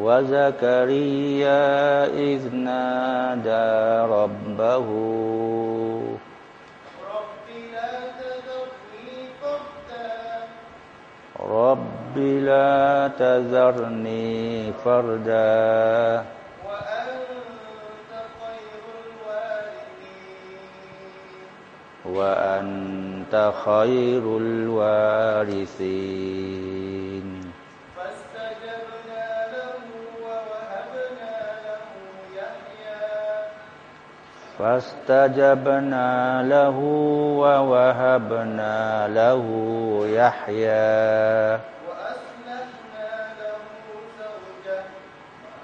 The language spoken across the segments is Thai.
وزكريا إذ نادى ربه. رب لا تذرني فردا. رب لا تذرني فردا. وأنت خير الوارثين. وأنت خير الوارثين. فاستجبنا له ووهبنا له يحيى.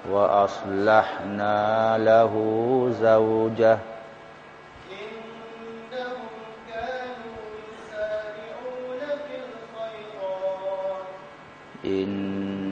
وأصلحنا له زوجه. إنهم كانوا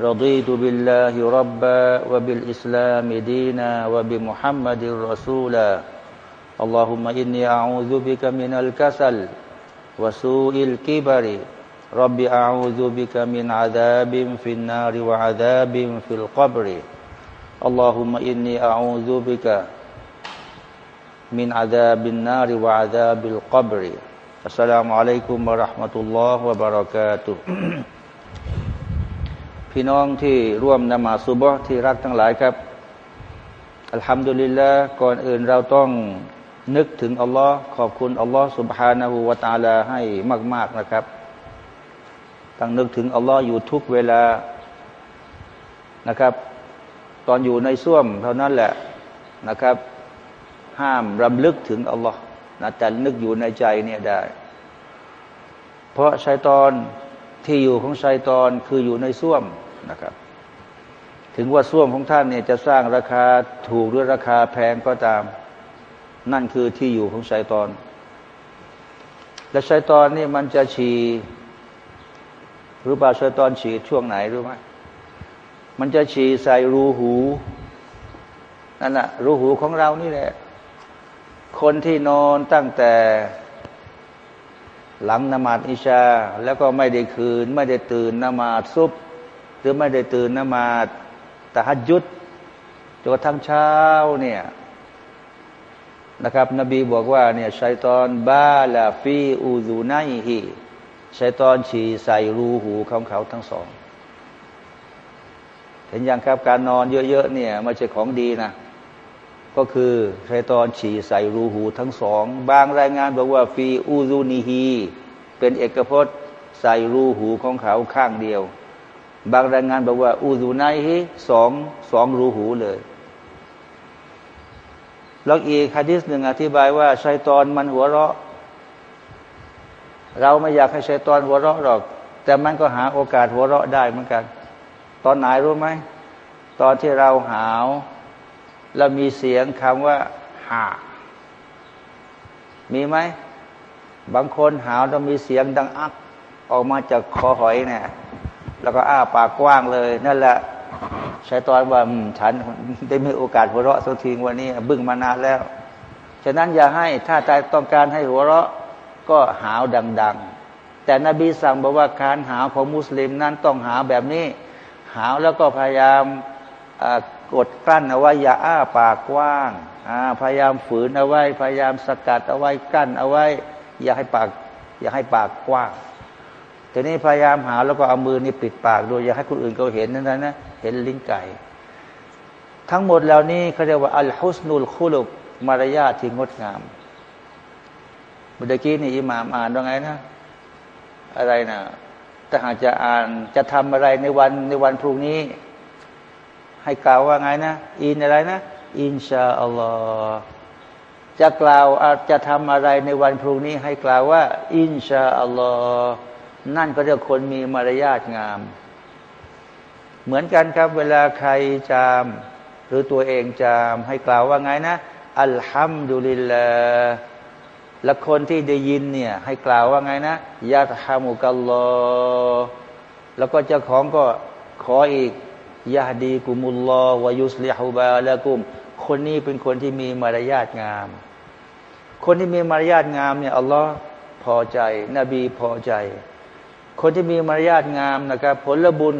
رضيت بالله ربا وبالإسلام دينا وبمحمد رسولا. اللهم إني أعوذ بك من الكسل وسوء الكبر. رب أعوذ بك من عذاب في النار وعذاب في القبر. اللهم إني أعوذ بك من عذاب النار وعذاب القبر. السلام عليكم ورحمة الله وبركاته. พี่น้องที่ร่วมนมาสุบฮ์ที่รักทั้งหลายครับ อัลฮัมดุลิลละก่อนอื่นเราต้องนึกถึงอัลลอฮ์ขอบคุณอัลลอฮ์สุบฮานาหูวาตาลาให้มาก ๆนะครับต้องนึกถึงอัลลอฮ์อยู่ทุกเวลานะครับ ตอนอยู่ในส้วมเท่านั้นแหละนะครับ ห้ามรำลึกถึงอัลลอฮ์นะแต่นึกอยู่ในใจเนี่ยได้ เพราะชัยตอน ที่อยู่ของชัยตอนคืออยู่ในส้วมนะครับ ถึงว่าส้วมของท่านเนี่ยจะสร้างราคาถูกหรือราคาแพงก็ตาม นั่นคือที่อยู่ของชัยตอน และชัยตอนนี่มันจะฉี่รู้ป่าชัยตอนฉี่ช่วงไหนรู้ไหมมันจะฉี่ใส่รูหูนั่นแหะรูหูของเรานี่แหละ คนที่นอนตั้งแต่ หลังนมาดอิชา แล้วก็ไม่ได้คืน ไม่ได้ตื่นนมาดซุบหรือไม่ได้ตื่นนมาดตะฮัดยุดจนกระทั้งเช้าเนี่ยนะครับ นบีบอกว่าเนี่ยชัยตอนบาลาฟีอูซูไนฮีชัยตอนฉี่ใส่รูหูของเขาทั้งสอง เห็นอย่างครับการนอนเยอะๆเนี่ยไม่ใช่ของดีนะ ก็คือชัยตอนฉี่ใส่รูหูทั้งสอง บางรายงานบอกว่าฟีอูซูนีฮีเป็นเอกพจน์ใส่รูหูของเขาข้างเดียว บางรายงานบอกว่า อูซูไนฮีสองสองรูหูเลยแล้วอีกฮะดิษหนึ่งอธิบายว่าชัยตอนมันหัวเราะ เราไม่อยากให้ชัยตอนหัวเราะหรอก แต่มันก็หาโอกาสหัวเราะได้เหมือนกัน ตอนไหนรู้ไหม ตอนที่เราหาว แล้วมีเสียงคำว่าหามีไหม บางคนหาวแล้วมีเสียงดังอัก ออกมาจากคอหอยเนี่ย แล้วก็อ้าปากกว้างเลย นั่นแหละใช้ตอนว่าฉันได้มีโอกาสหัวเราะสักทีวันนี้ บึ้งมานานแล้ว ฉะนั้นอย่าให้ถ้าใจต้องการให้หัวเราะก็หาวดัง ๆ แต่นบีสั่งบอกว่าการหาวของมุสลิมนั้นต้องหาวแบบนี้ หาวแล้วก็พยายาม กดกลั้นเอาไว้อย่าอ้าปากกว้างพยายามฝืนเอาไว้ พยายามสกัดเอาไว้กั้นเอาไว้ อย่าให้ปาก อย่าให้ปากกว้างทีนี้พยายามหาแล้วก็เอามือนี่ปิดปากด้วยอย่าให้คนอื่นเขาเห็นนั่นนะ เห็นลิ้นไก่ ทั้งหมดเหล่านี้เขาเรียกว่าอัลฮุสนุลคุลุกมารยาทที่งดงามเมื่อกี้นี่อิหม่ามอ่านว่าไงนะ อะไรนะถ้าหากจะอ่านจะทำอะไรในวันในวันพรุ่งนี้ ให้กล่าวว่าไงนะ อินอะไรนะ อินชาอัลลอฮ์จะกล่าวจะทำอะไรในวันพรุ่งนี้ให้กล่าวว่า อินชาอัลลอฮ์นั่นก็เรียกคนมีมารยาทงาม เหมือนกันครับ เวลาใครจาม หรือตัวเองจาม ให้กล่าวว่าไงนะ อัลฮัมดุลิลลาและคนที่ได้ยินเนี่ยให้กล่าวว่าไงนะยะฮามุกัลลอแล้วก็เจ้าของก็ขออีก ยาดีกุมุลลอวายุสลิฮูบาละกุม คนนี้เป็นคนที่มีมารยาทงาม คนที่มีมารยาทงามเนี่ยอัลลอฮ์พอใจ นบีพอใจ คนที่มีมารยาทงามนะครับ ผลบุญ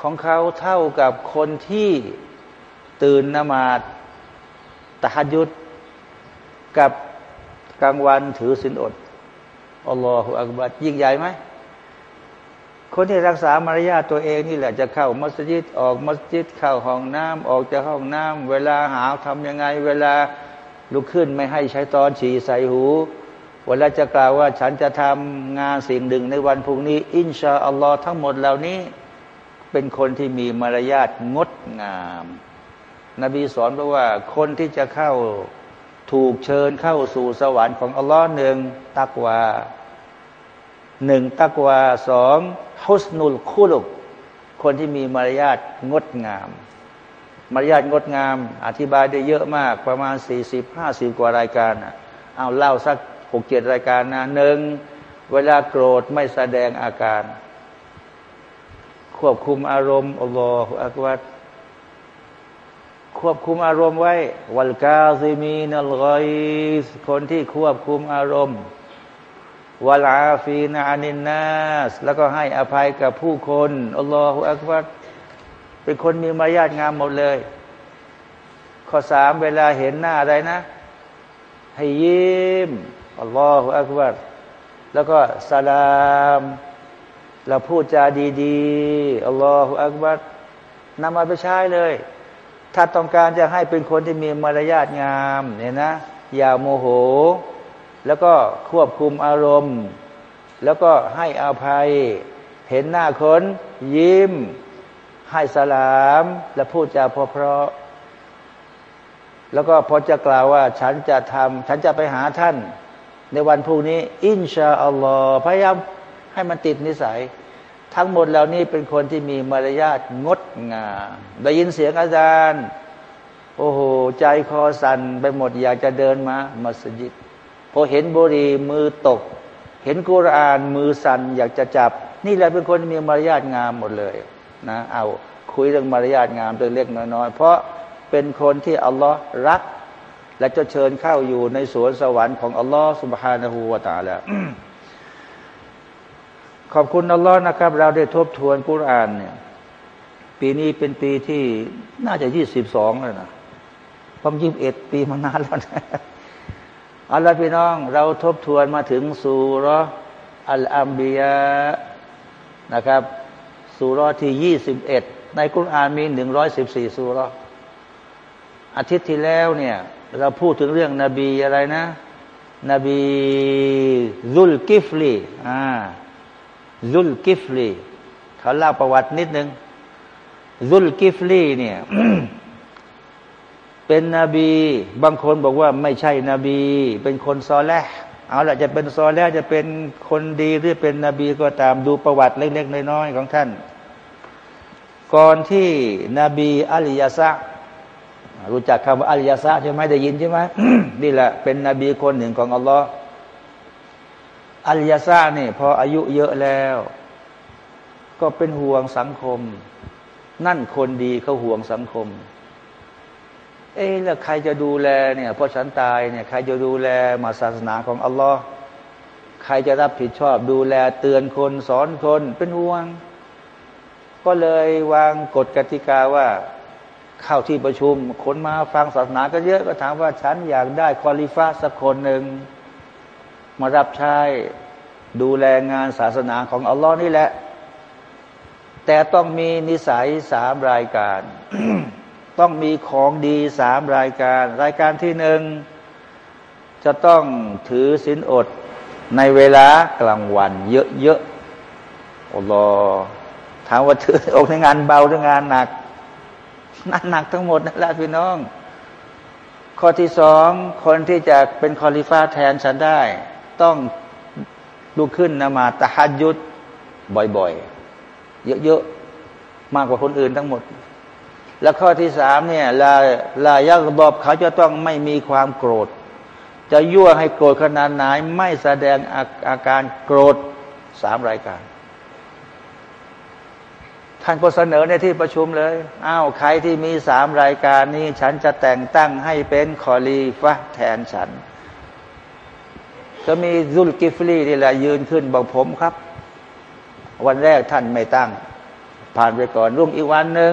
ของเขาเท่ากับคนที่ตื่นนมาดตะฮัยุดกับกลางวันถือสินอดอัลลอฮฺอักบัดยิ่งใหญ่ไหม คนที่รักษามารยาทตัวเองนี่แหละจะเข้ามัสยิดออกมัสยิดเข้าห้องน้ำออกจากห้องน้ำเวลาหาวทำยังไง เวลาลุกขึ้นไม่ให้ใช้ตอนฉี่ใส่หู เวลาจะกล่าวว่าฉันจะทำงานสิ่งหนึ่งในวันพรุ่งนี้ อินชาอัลลอฮ์ทั้งหมดเหล่านี้ เป็นคนที่มีมารยาทงดงาม นบีสอนบอกว่าคนที่จะเข้าถูกเชิญเข้าสู่สวรรค์ของอัลลอฮ์หนึ่งตักว่า หนึ่งตักวาสองฮุสนุลคุลุกคนที่มีมารยาทงดงาม มารยาทงดงาม อธิบายได้เยอะมากประมาณสี่สิบห้าสิบกว่ารายการอะเอาเล่าสักหกเจ็ดรายการนะหนึ่งเวลาโกรธไม่แสดงอาการ ควบคุมอารมณ์อัลลอฮฺอักบัดควบคุมอารมณ์ไว้ วัลกาซิมีนัลกอยคนที่ควบคุมอารมณ์ วลาฟีนาอานินนัสแล้วก็ให้อภัยกับผู้คนอัลลอฮฺอักบัดเป็นคนมีมารยาทงามหมดเลย ข้อสามเวลาเห็นหน้าอะไรนะ ให้ยิ้มอัลลอฮฺอักบัดแล้วก็สลามเราพูดจาดีๆอัลลอฮฺอักบัดนำมาไปใช้เลย ถ้าต้องการจะให้เป็นคนที่มีมารยาทงามเนี่ยนะ อย่าโมโห แล้วก็ควบคุมอารมณ์ แล้วก็ให้อภัย เห็นหน้าคนยิ้ม ให้สลาม และพูดจาพอเพราะ แล้วก็พอจะกล่าวว่า ฉันจะทำฉันจะไปหาท่าน ในวันพรุ่งนี้ อินชาอัลลอฮ์พยายามให้มันติดนิสัย ทั้งหมดเหล่านี้เป็นคนที่มีมารยาทงดงามได้ยินเสียงอาจารย์ โอ้โห ใจคอสั่นไปหมดอยากจะเดินมามัสยิด พอเห็นบุรีมือตก เห็นกุรานมือสั่นอยากจะจับ นี่แหละเป็นคนมีมารยาทงามหมดเลยนะเอาคุยเรื่องมารยาทงามเล็กน้อยๆเพราะเป็นคนที่อัลลอฮ์รัก และจะเชิญเข้าอยู่ในสวนสวรรค์ของอัลลอฮ์สุบฮานะฮูวาตาแล้วขอบคุณอัลลอฮ์นะครับ เราได้ทบทวนกุรานเนี่ยปีนี้เป็นปีที่น่าจะยี่สิบสองแล้วนะผมยี่สิบเอ็ดปีมานานแล้วนะ อัลลอฮ์พี่น้อง เราทบทวนมาถึงสุรอัลอัมบียะนะครับสุรที่ยี่สิบเอ็ดในกุรานมีหนึ่งร้อยสิบสี่สุรอาทิตย์ที่แล้วเนี่ย เราพูดถึงเรื่องนบีอะไรนะ นบีซุลกิฟลีอ่าซุลกิฟลีเขาเล่าประวัตินิดนึงซุลกิฟลีเนี่ย เป็นนบี บางคนบอกว่าไม่ใช่นบี เป็นคนซอแลเอาละจะเป็นซอแลจะเป็นคนดีหรือเป็นนบีก็ตามดูประวัติเล็กๆน้อยๆของท่าน ก่อนที่นบีอัลยาซะรู้จักคำว่าอัลยาซะใช่ไหมได้ยินใช่ไหมนี่แหละเป็นนบีคนหนึ่งของอัลลอฮ์อัลยาซาเนี่ยพออายุเยอะแล้ว ก็เป็นห่วงสังคม นั่นคนดีเขาห่วงสังคม เอ๊แล้วใครจะดูแลเนี่ยพอฉันตายเนี่ยใครจะดูแลมาศาสนาของอัลลอฮ์ใครจะรับผิดชอบดูแลเตือนคนสอนคนเป็นห่วง ก็เลยวางกฎกติกาว่าเข้าที่ประชุม คนมาฟังศาสนาก็เยอะก็ถามว่าฉันอยากได้คอลิฟ้าสักคนหนึ่งมารับใช้ดูแลงานศาสนาของอัลลอฮ์นี่แหละ แต่ต้องมีนิสัยสามรายการ ต้องมีของดีสามรายการ รายการที่หนึ่งจะต้องถือศีลอดในเวลากลางวันเยอะๆอัลอถามว่าถืออดในงานเบาหรืองานหนักนั่นหนักทั้งหมดนั่นแหละพี่น้อง ข้อที่สองคนที่จะเป็นคอลิฟ้าแทนฉันได้ ต้องลุกขึ้นนมาตะฮัดยุดบ่อยๆ เยอะๆ มากกว่าคนอื่นทั้งหมด แล้วข้อที่สามเนี่ยลาลายักบอบเขาจะต้องไม่มีความโกรธ จะยั่วให้โกรธขนาดไหนไม่แสดงอาอาการโกรธสามรายการ ท่านก็เสนอในที่ประชุมเลยอ้าวใครที่มีสามรายการนี้ ฉันจะแต่งตั้งให้เป็นคอลีฟะแทนฉัน ก็มีซุลกิฟลีนี่แหละยืนขึ้นบอกผมครับ วันแรกท่านไม่ตั้ง ผ่านไปก่อนรุ่งอีกวันหนึ่ง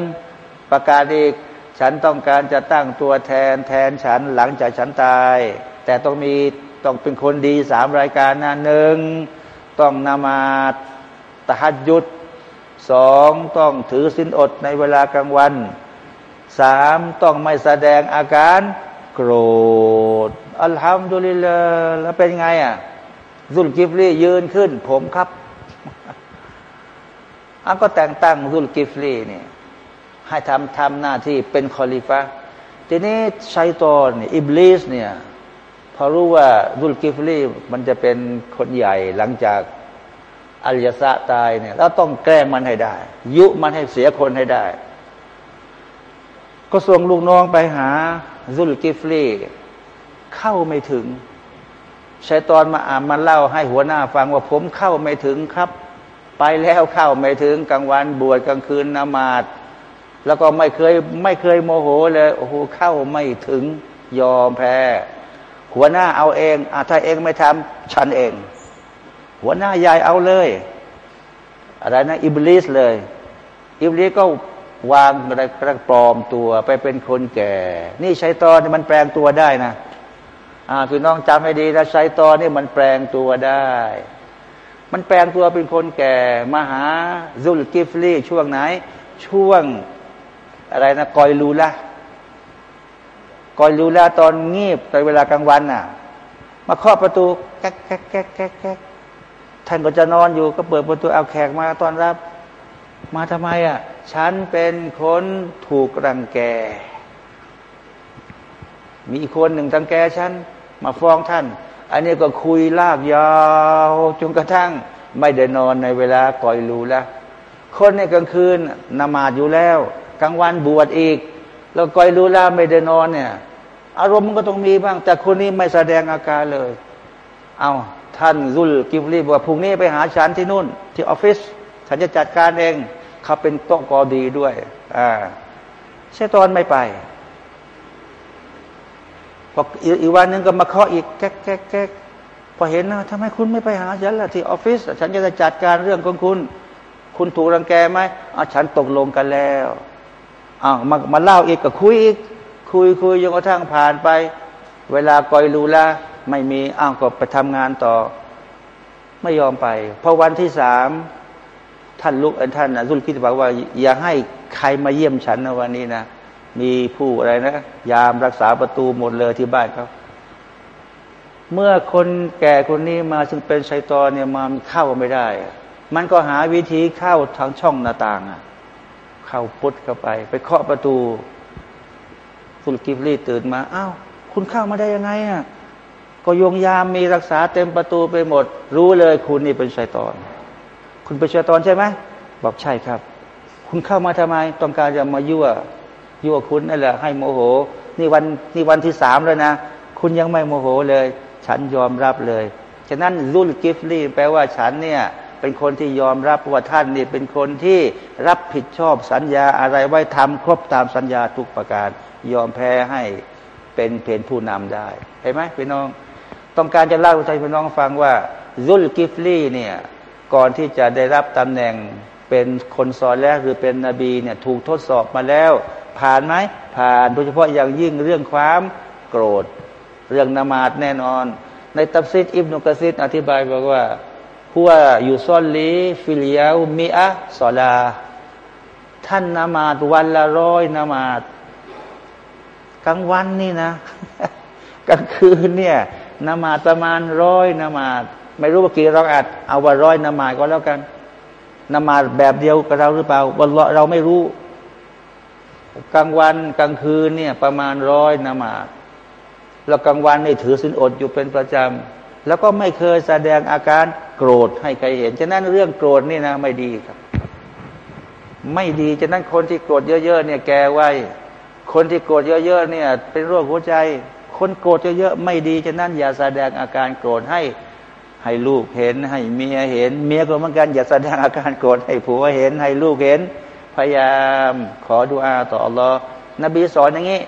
ประกาศอีกฉันต้องการจะตั้งตัวแทนแทนฉันหลังจากฉันตาย แต่ต้องมีต้องเป็นคนดีสามรายการนะหนึ่งต้องนามาตะฮัจญุดสองต้องถือศีลอดในเวลากลางวันสามต้องไม่แสดงอาการโกรธالحمد للهแล้วเป็นไงอะซุลกิฟลียืนขึ้น ผมครับอันก็แต่งตั้งซุลกิฟลีเนี่ย ให้ทำทำหน้าที่เป็นคอลีฟะฮ์ทีนี้ชัยตอนอิบลิสเนี่ยพอรู้ว่าซุลกิฟลีมันจะเป็นคนใหญ่หลังจากอัลยาซะตายเนี่ยแล้วต้องแกล้งมันให้ได้ ยุมันให้เสียคนให้ได้ ก็ส่งลูกน้องไปหาซุลกิฟลีเข้าไม่ถึงชัยตอนมาอ่านมาเล่าให้หัวหน้าฟังว่าผมเข้าไม่ถึงครับ ไปแล้วเข้าไม่ถึงกลางวันบวชกลางคืนนมาด แล้วก็ไม่เคยไม่เคยโมโหเลยโอ้โหเข้าไม่ถึงยอมแพ้ หัวหน้าเอาเองอถ้าเองไม่ทำฉันเอง หัวหน้าใหญ่เอาเลย อะไรนะอิบลิสเลย อิบลิสก็วางอะไรปลอมตัวไปเป็นคนแก่ นี่ใชัยตอนมันแปลงตัวได้นะอ่าพี่น้องจำให้ดีนะใชัยตอนนี่มันแปลงตัวได้ มันแปลงตัวเป็นคนแก่มาหาซุลกิฟลีช่วงไหน ช่วง อะไรนะกอยลูละกอยลูละตอนงีบในเวลากลางวันน่ะ มาเคาะประตูแก๊กแก๊กแก๊กแก๊กแก๊กท่านก็จะนอนอยู่ก็เปิดประตูเอาแขกมาตอนรับ มาทำไมอะ ฉันเป็นคนถูกรังแก มีอีกคนหนึ่งรังแกฉัน มาฟ้องท่าน อันนี้ก็คุยลากยาวจนกระทั่ง ไม่ได้นอนในเวลาก่อยรูแล้วคนในกลางคืนนมาดอยู่แล้ว กลางวันบวชอีก แล้วกอยรู้ล้วไม่ได้นอนเนี่ย อารมณ์มันก็ต้องมีบ้าง แต่คนนี้ไม่แสดงอาการเลย เอาท่านรุลกิฟรีบอกว่าพรุ่งนี้ไปหาฉันที่นู่น ที่ออฟฟิศฉันจะจัดการเองเขาเป็นโต๊ะกอดีด้วย อ่าเชตอนไม่ไปพออีกวันหนึ่งก็มาเคาะอีกแก๊กแก๊กแก๊กพอเห็นนะทำไมคุณไม่ไปหาฉันล่ะที่ออฟฟิศฉันจะจัดการเรื่องของคุณ คุณถูกรังแกไหมอะฉันตกลงกันแล้ว อ้าวมามาเล่าอีกก็คุยอีกคุยคุยจนกระทั่งผ่านไป เวลากอยรู้ละไม่มีอ้าวก็ไปทำงานต่อ ไม่ยอมไปพอวันที่สามท่านลุกท่านนะรุลคิดบอกว่า อย่าให้ใครมาเยี่ยมฉันในวันนี้นะมีผู้อะไรนะ ยามรักษาประตูหมดเลยที่บ้านเขาเมื่อคนแก่คนนี้มาซึ่งเป็นชัยตอนเนี่ยมาเข้าไม่ได้ มันก็หาวิธีเข้าทางช่องหน้าต่างอะ เข้าพุทธเข้าไป ไปเคาะประตูสุลกิฟลีตื่นมาอ้าวคุณเข้ามาได้ยังไงอะก็ยงยามมีรักษาเต็มประตูไปหมด รู้เลยคุณนี่เป็นชัยตอน คุณเป็นชัยตอนใช่ไหมบอกใช่ครับ คุณเข้ามาทำไม ต้องการจะมายั่วยั่วคุณนั่นแหละให้โมโห นี่วันนี่วันที่สามแล้วนะ คุณยังไม่โมโหเลย ฉันยอมรับเลย ฉะนั้นรุลกิฟลี่แปลว่าฉันเนี่ย เป็นคนที่ยอมรับว่าท่านนี่เป็นคนที่รับผิดชอบสัญญาอะไรไว้ทำครบตามสัญญาทุกประการ ยอมแพ้ให้เป็นเพนผู้นำได้เห็นไหมพี่น้อง ต้องการจะเล่าให้พี่น้องฟังว่ารุลกิฟลี่เนี่ยก่อนที่จะได้รับตำแหน่งเป็นคนสอนแรกหรือเป็นนบีเนี่ยถูกทดสอบมาแล้ว ผ่านไหมผ่านโดยเฉพาะอย่างยิ่งเรื่องความโกรธ เรื่องนามาดแน่นอน ในตัฟซิดอิบนุกะซิดอธิบายบอกว่า หัวอยู่ซอลลีฟิลิยามีอะสอลา ท่านนามาดวันละร้อยนามาดกลางวันนี่นะ กลางคืนเนี่ยนามาประมาณร้อยนามาดไม่รู้ว่ากี่รอกอัดเอาว่าร้อยนามาดก็แล้วกันนามาดแบบเดียวกับเราหรือเปล่าวันเราไม่รู้ กลางวันกลางคืนเนี่ยประมาณร้อยนามาดแล้วกลางวันนี่ถือสินอดอยู่เป็นประจำ แล้วก็ไม่เคยแสดงอาการโกรธให้ใครเห็น ฉะนั้นเรื่องโกรธนี่นะไม่ดีครับ ไม่ดี ฉะนั้นคนที่โกรธเยอะ ๆ เนี่ยแกไว้ คนที่โกรธเยอะๆเนี่ย เป็นโรคหัวใจ คนโกรธเยอะๆไม่ดี ฉะนั้นอย่าแสดงอาการโกรธให้ให้ลูกเห็น ให้เมียเห็น เมียก็เหมือนกัน อย่าแสดงอาการโกรธให้ผัวเห็น ให้ลูกเห็น พยายามขอดุอาต่ออัลลอฮ์นบีสอนอย่างนี้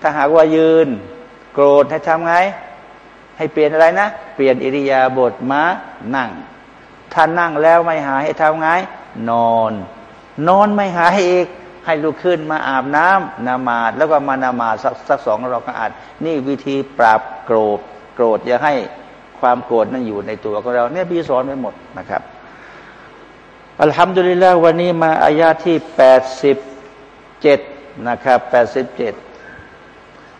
ถ้าหากว่ายืน โกรธให้ทำไง ให้เปลี่ยนอะไรนะ เปลี่ยนอิริยาบถมานั่ง ถ้านั่งแล้วไม่หายให้ทำไง นอน นอนไม่หายอีกให้ลุกขึ้นมาอาบน้ำนามาดแล้วก็มานามาสักสักสองเราก็อาจนี่วิธีปราบโกรธโกรธอย่าให้ความโกรธนั้นอยู่ในตัวของเราเนี่ยพี่สอนไว้หมดนะครับอัลฮัมดุลิลลาห์วันนี้มาอายาที่แปดสิบเจ็ดนะครับแปดสิบเจ็ด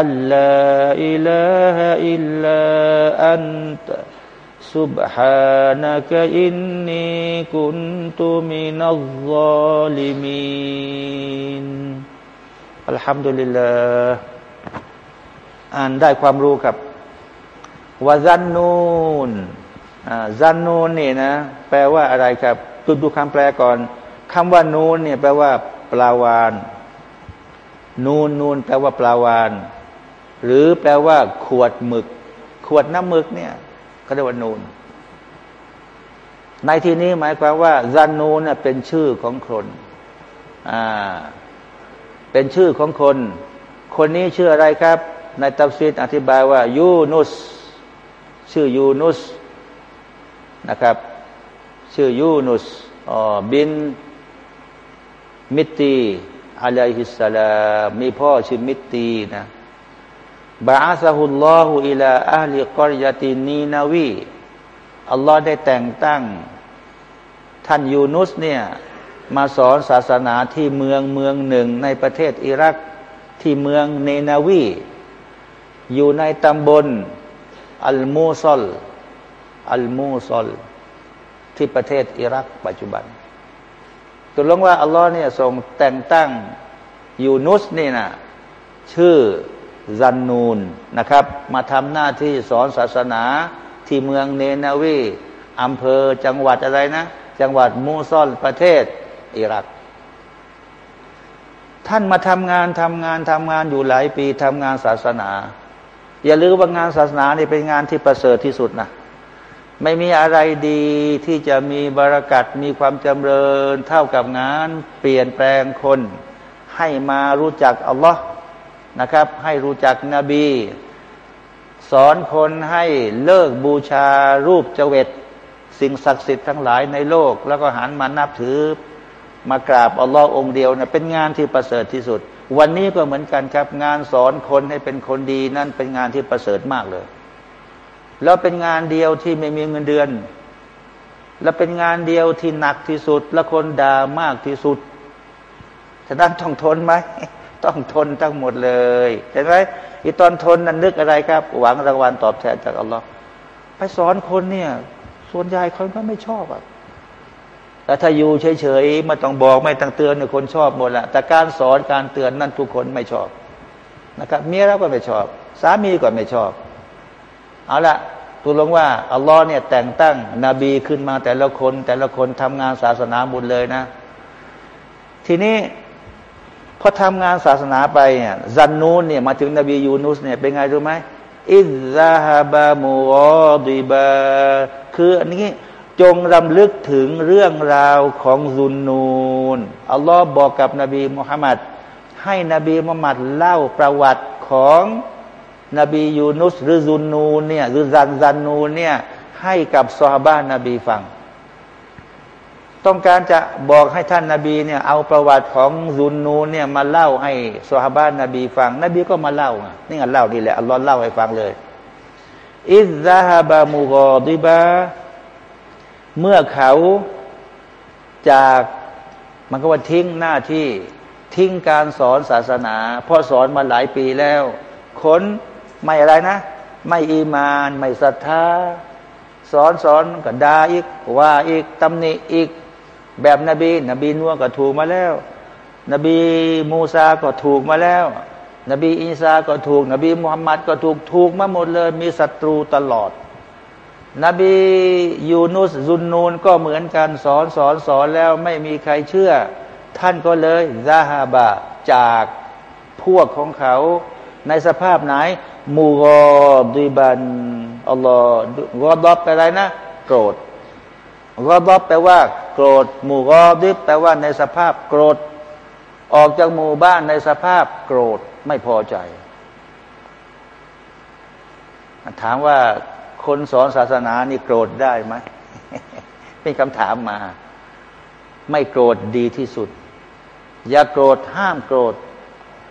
أن لا إله إلا أنت سبحانك إني كنت من الظالمين الحمد لله อ่านได้ความรู้ครับวาซันนูนซันนูนนี่นะ แปลว่าอะไรครับดูดูคำแปลก่อนคำว่านูนเนี่ยแปลว่าปลาวาน นูนนูนแปลว่าปลาวาน หรือแปลว่า ขวดหมึก ขวดน้ำหมึกเนี่ยเขาเรียกว่า نون ในที่นี้หมายความว่าซันนูนเป็นชื่อของคนอ่าเป็นชื่อของคน คนนี้ชื่ออะไรครับ ในตัฟซีรอธิบายว่า ยูนุส ชื่อยูนุสนะครับ ชื่อยูนุสบิน มิตตีอะลัยฮิสสลามมีพ่อชื่อมิตตีนะ บาซาฮุลลอฮุอิลาอัลลิกรยาตินีนาวีอัลลอฮ์ได้แต่งตั้ง ท่านยูนุสเนี่ยมาสอนศาสนาที่เมืองเมืองหนึ่งในประเทศอิรักที่เมืองเนนาวีอยู่ในตำบลอัลมูซอลอัลมูซอลที่ประเทศอิรักปัจจุบันตัวลงว่าอัลลอฮ์เนี่ยทรงแต่งตั้งยูนุสนี่นะชื่อ ซันนูนนะครับ มาทำหน้าที่สอนศาสนาที่เมืองเนนาวีอำเภอจังหวัดอะไรนะ จังหวัดมูซอลประเทศ อิรัก ท่านมาทำงานทำงานทำงานอยู่หลายปีทำงานศาสนา อย่าลืมว่างานศาสนาเนี่เป็นงานที่ประเสริฐที่สุดนะไม่มีอะไรดีที่จะมีบารักัดมีความจำเริญ เท่ากับงานเปลี่ยนแปลงคน ให้มารู้จักอัลลอฮ์ นะครับ ให้รู้จักนบี สอนคนให้เลิกบูชารูปเจเวตสิ่งศักดิ์สิทธิ์ทั้งหลายในโลก แล้วก็หันมานับถือมากราบอัลลอฮ์องเดียวนะเป็นงานที่ประเสริฐที่สุด วันนี้ก็เหมือนกันครับ งานสอนคนให้เป็นคนดีนั่นเป็นงานที่ประเสริฐมากเลย แล้วเป็นงานเดียวที่ไม่มีเงินเดือน และเป็นงานเดียวที่หนักที่สุด และคนด่ามากที่สุดฉะนั้นต้องทนไหม ต้องทนทั้งหมดเลยเห็นไหมอีตอนทนนั้นนึกอะไรครับ หวังรางวัลตอบแทนจากอัลลอฮ์ไปสอนคนเนี่ย ส่วนใหญ่คนก็ไม่ชอบอะแต่ถ้าอยู่เฉยๆไม่ต้องบอกไม่ต้องเตือนเนี่ยคนชอบหมดละแต่การสอนการเตือนนั่นทุกคนไม่ชอบนะครับเมียเราก็ไม่ชอบ สามีก็ไม่ชอบ เอาละตูลงว่าอัลลอฮ์เนี่ยแต่งตั้งนบีขึ้นมาแต่ละคน แต่ละคนทำงานศาสนาบุญเลยนะ ทีนี้ พอทำงานศาสนาไปเนี่ยซันนูนเนี่ยมาถึงนบียูนุสเนี่ยเป็นไงรู้ไหมอิซาฮาบามูอดีบาคืออันนี้จงรำลึกถึงเรื่องราวของซุนนูนอัลลอฮ์บอกกับนบีมุฮัมมัดให้นบีมุฮัมมัดเล่าประวัติของนบียูนุสหรือซุนนูนเนี่ยหรือซันซันนูเนี่ยให้กับซอฮาบ้านนบีฟัง ต้องการจะบอกให้ท่านนาบีเนี่ยเอาประวัติของซุนนูเนี่ยมาเล่าให้ซอฮาบ้านนบีฟัง นบีก็มาเล่านี่ไงเล่าดีแหละอัลลอฮ์เล่าให้ฟังเลย อิซาฮบามูกอดิบาเมื่อเขาจากมันก็ว่าทิ้งหน้าที่ทิ้งการสอนศาสนาพอสอนมาหลายปีแล้วคนไม่อะไรนะ ไม่อีมาน ไม่ศรัทธาสอนสอนก็ด่าอีกว่าอีกตำหนิอีก แบบนบี นบีนัวก็ถูกมาแล้ว นบีมูซาก็ถูกมาแล้ว นบีอิสาก็ถูก นบีมุฮัมมัดก็ถูกถูกมาหมดเลย มีศัตรูตลอด นบียูนุสซุนนูนก็เหมือนกันสอนสอนสอนแล้วไม่มีใครเชื่อ ท่านก็เลยซาฮาบะจากพวกของเขาในสภาพไหน มูกอดีบันอัลลอฮ์กอดอบแปลอะไรนะ โกรธกอดอบแปลว่าโกรธมูกอดิบแปลว่าในสภาพโกรธ ออกจากหมู่บ้านในสภาพโกรธไม่พอใจ ถามว่าคนสอนศาสนานี่โกรธได้ไหมเป็นคำถามมา ไม่โกรธดีที่สุด อย่าโกรธห้ามโกรธ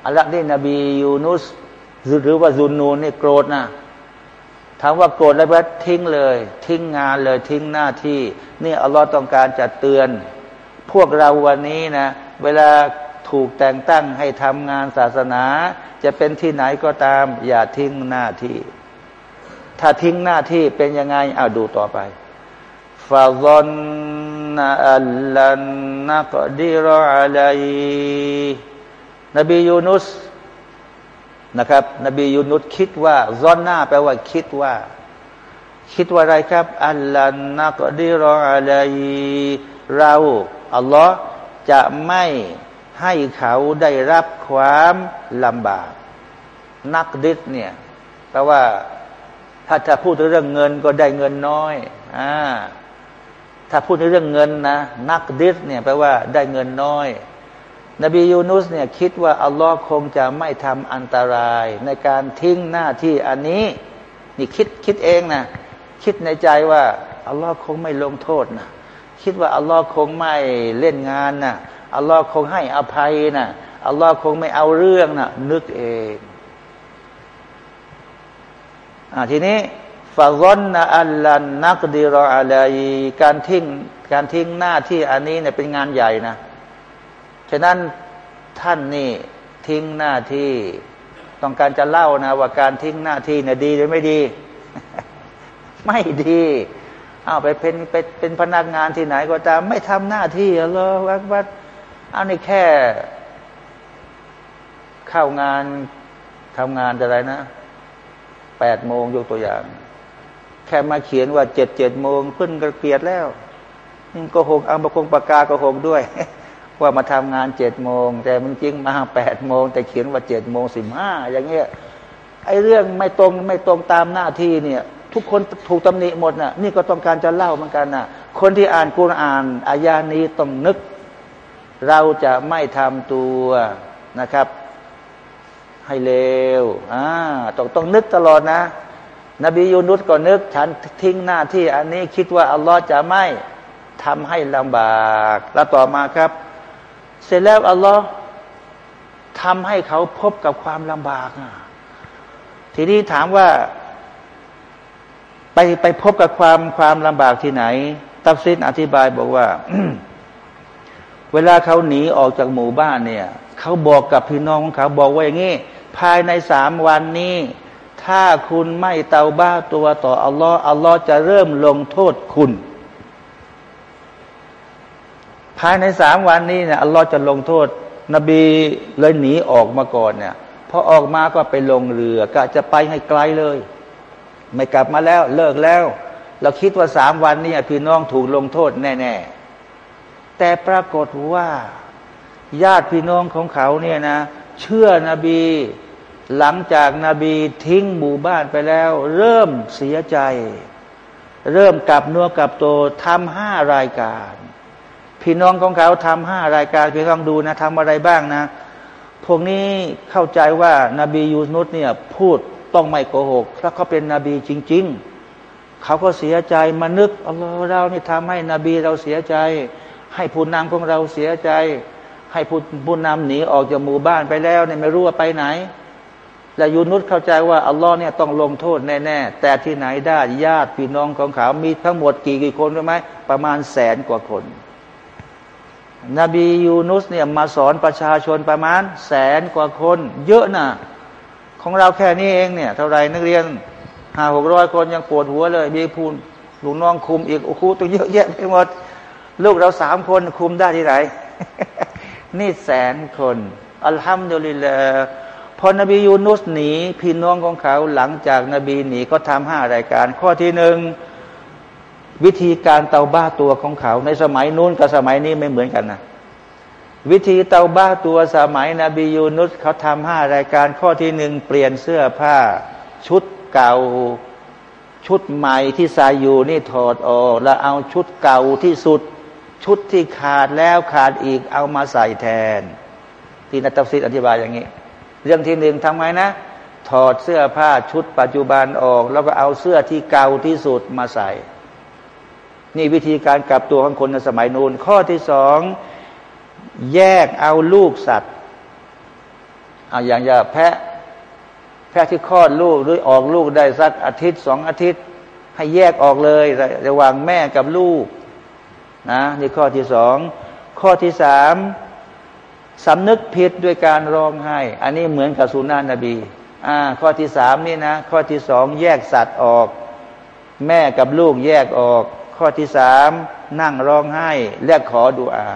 อัลลอฮ์นี่นบียูนุสหรือว่าซุนนูนนี่โกรธนะ ถามว่าโกรธแล้วทิ้งเลย ทิ้งงานเลยทิ้งหน้าที่ นี่อัลลอฮ์ต้องการจะเตือน พวกเราวันนี้นะ เวลาถูกแต่งตั้งให้ทำงานศาสนา จะเป็นที่ไหนก็ตาม อย่าทิ้งหน้าที่ ถ้าทิ้งหน้าที่เป็นยังไงเอาดูต่อไปฟาซอนอัลลันนักดิรออะลัยนบียูนุส นะครับ นบียูนุสคิดว่าซอนหน้าแปลว่าคิดว่า คิดว่าอะไรครับ อัลลันนักดิรออะไรเราอัลลอฮ์จะไม่ให้เขาได้รับความลำบาก นักดิษเนี่ยแปลว่าถ้าจะพูดเรื่องเงินก็ได้เงินน้อยอ่าถ้าพูดในเรื่องเงินนะนักดิษเนี่ยแปลว่าได้เงินน้อย นบียูนุสเนี่ยคิดว่าอัลลอฮ์คงจะไม่ทำอันตราย ในการทิ้งหน้าที่อันนี้ นี่คิดคิดเองนะคิดในใจว่าอัลลอฮ์คงไม่ลงโทษนะคิดว่าอัลลอฮ์คงไม่เล่นงานนะอัลลอฮ์คงให้อภัยนะอัลลอฮ์คงไม่เอาเรื่องนะนึกเองอ่าทีนี้ฟาซอนนะอัลลันนักดีรออะไรการทิ้งการทิ้งหน้าที่อันนี้เนี่ยเป็นงานใหญ่นะ ฉะนั้นท่านนี่ทิ้งหน้าที่ ต้องการจะเล่านะ ว่าการทิ้งหน้าที่เนี่ยดีหรือไม่ดี ไม่ดีเอาไปเป็นไปเป็นพนักงานที่ไหนก็ตาม ไม่ทำหน้าที่เหรอวัดวัดเอานี่แค่ เข้างานทำงานอะไรนะแปดโมงยกตัวอย่าง แค่มาเขียนว่าเจ็ดเจ็ดโมงเพิ่นกระเกียดแล้วนี่ก็หกเอาประคงปากกาก็หกด้วย ว่ามาทำงานเจ็ดโมง แต่มันจริงมาแปดโมง แต่เขียนว่าเจ็ดโมงสิบห้าอย่างเงี้ยไอ้เรื่องไม่ตรงไม่ตรงตามหน้าที่เนี่ยทุกคนถูกตำหนิหมดนะ่ะนี่ก็ต้องการจะเล่าเหมือนกันนะคนที่อ่านกุรอานอายานี้ต้องนึก เราจะไม่ทำตัวนะครับ ให้เลวอ่าต้องต้องนึกตลอดนะ นบียูนุสก็นึก ฉันทิ้งหน้าที่อันนี้คิดว่าอัลลอฮ์จะไม่ทำให้ลำบาก แล้วต่อมาครับ เสร็จแล้วอัลลอฮ์ทำให้เขาพบกับความลำบากทีนี้ถามว่า ไปไปพบกับความความลำบากที่ไหน ตัฟซินอธิบายบอกว่า เวลาเขาหนีออกจากหมู่บ้านเนี่ย เขาบอกกับพี่น้องของเขาบอกว่าอย่างนี้ภายในสามวันนี้ ถ้าคุณไม่เตาบ้าตัวต่ออัลลอฮ์อัลลอฮ์จะเริ่มลงโทษคุณ ภายในสามวันนี้เนี่ยอัลลอฮ์จะลงโทษ นบีเลยหนีออกมาก่อนเนี่ยพอออกมาก็ไปลงเรือก็จะไปให้ไกลเลย ไม่กลับมาแล้วเลิกแล้ว เราคิดว่าสามวันนี้พี่น้องถูกลงโทษแน่ๆ แต่ปรากฏว่า ญาติพี่น้องของเขาเนี่ยนะ เชื่อนบี หลังจากนาบีทิ้งหมู่บ้านไปแล้ว เริ่มเสียใจ เริ่มกลับนัวกลับโตทำห้ารายการ พี่น้องของเขาทำห้ารายการพี่น้องดูนะทำอะไรบ้างนะ พวกนี้เข้าใจว่านาบียูนุสเนี่ยพูดต้องไม่โกหกถ้าเขาเป็นนบีจริง ๆ เขาก็เสียใจมานึกอัลลอฮ์เรานี่ทำให้นบีเราเสียใจ ให้ผู้นำของเราเสียใจ ให้ผู้ผู้นำหนีออกจากหมู่บ้านไปแล้วเนี่ยไม่รู้ว่าไปไหนและยูนุสเข้าใจว่าอัลลอฮ์เนี่ยต้องลงโทษแน่ๆ แต่ที่ไหนได้ญาติพี่น้องของเขา มีทั้งหมดกี่กี่คนรู้ไหมประมาณแสนกว่าคน นบียูนุสเนี่ยมาสอนประชาชนประมาณ แสนกว่าคน เยอะนะของเราแค่นี้เองเนี่ย เท่าไรนักเรียนห้าหกร้อยคนยังปวดหัวเลยมีพูนลูกน้องคุมอีกโอ้โหตัวเยอะแยะไปหมด ลูกเราสามคนคุมได้ที่ไหนนี่แสนคน อัลฮัมดุลิลลาพอนบียูนุสหนีพี่น้องของเขาหลังจากนบีหนีก็ทำห้ารายการ ข้อที่หนึ่ง วิธีการเตาบ้าตัวของเขา ในสมัยนู้นกับสมัยนี้ไม่เหมือนกันนะวิธีเตาบ้าตัวสมัยนบียูนุสเขาทำห้ารายการข้อที่หนึ่งเปลี่ยนเสื้อผ้า ชุดเก่าชุดใหม่ที่ใส่อยู่นี่ถอดออกแล้วเอาชุดเก่าที่สุด ชุดที่ขาดแล้วขาดอีกเอามาใส่แทน ที่นัตฟิดอธิบายอย่างนี้ เรื่องที่หนึ่งทำไงนะ ถอดเสื้อผ้าชุดปัจจุบันออก แล้วก็เอาเสื้อที่เก่าที่สุดมาใส่ นี่วิธีการกลับตัวของคนในสมัยนูนข้อที่สองแยกเอาลูกสัตว์เอาอย่างอย่าแพะ แพะที่คลอดลูกหรือออกลูกได้สักอาทิตย์สองอาทิตย์ ให้แยกออกเลย ระหว่างแม่กับลูกนะนี่ข้อที่สองข้อที่สามสำนึกผิดด้วยการร้องไห้ อันนี้เหมือนกับสุนานะบีอ่าข้อที่สามนี่นะ ข้อที่สองแยกสัตว์ออก แม่กับลูกแยกออก ข้อที่สามนั่งร้องไห้และขอดุอา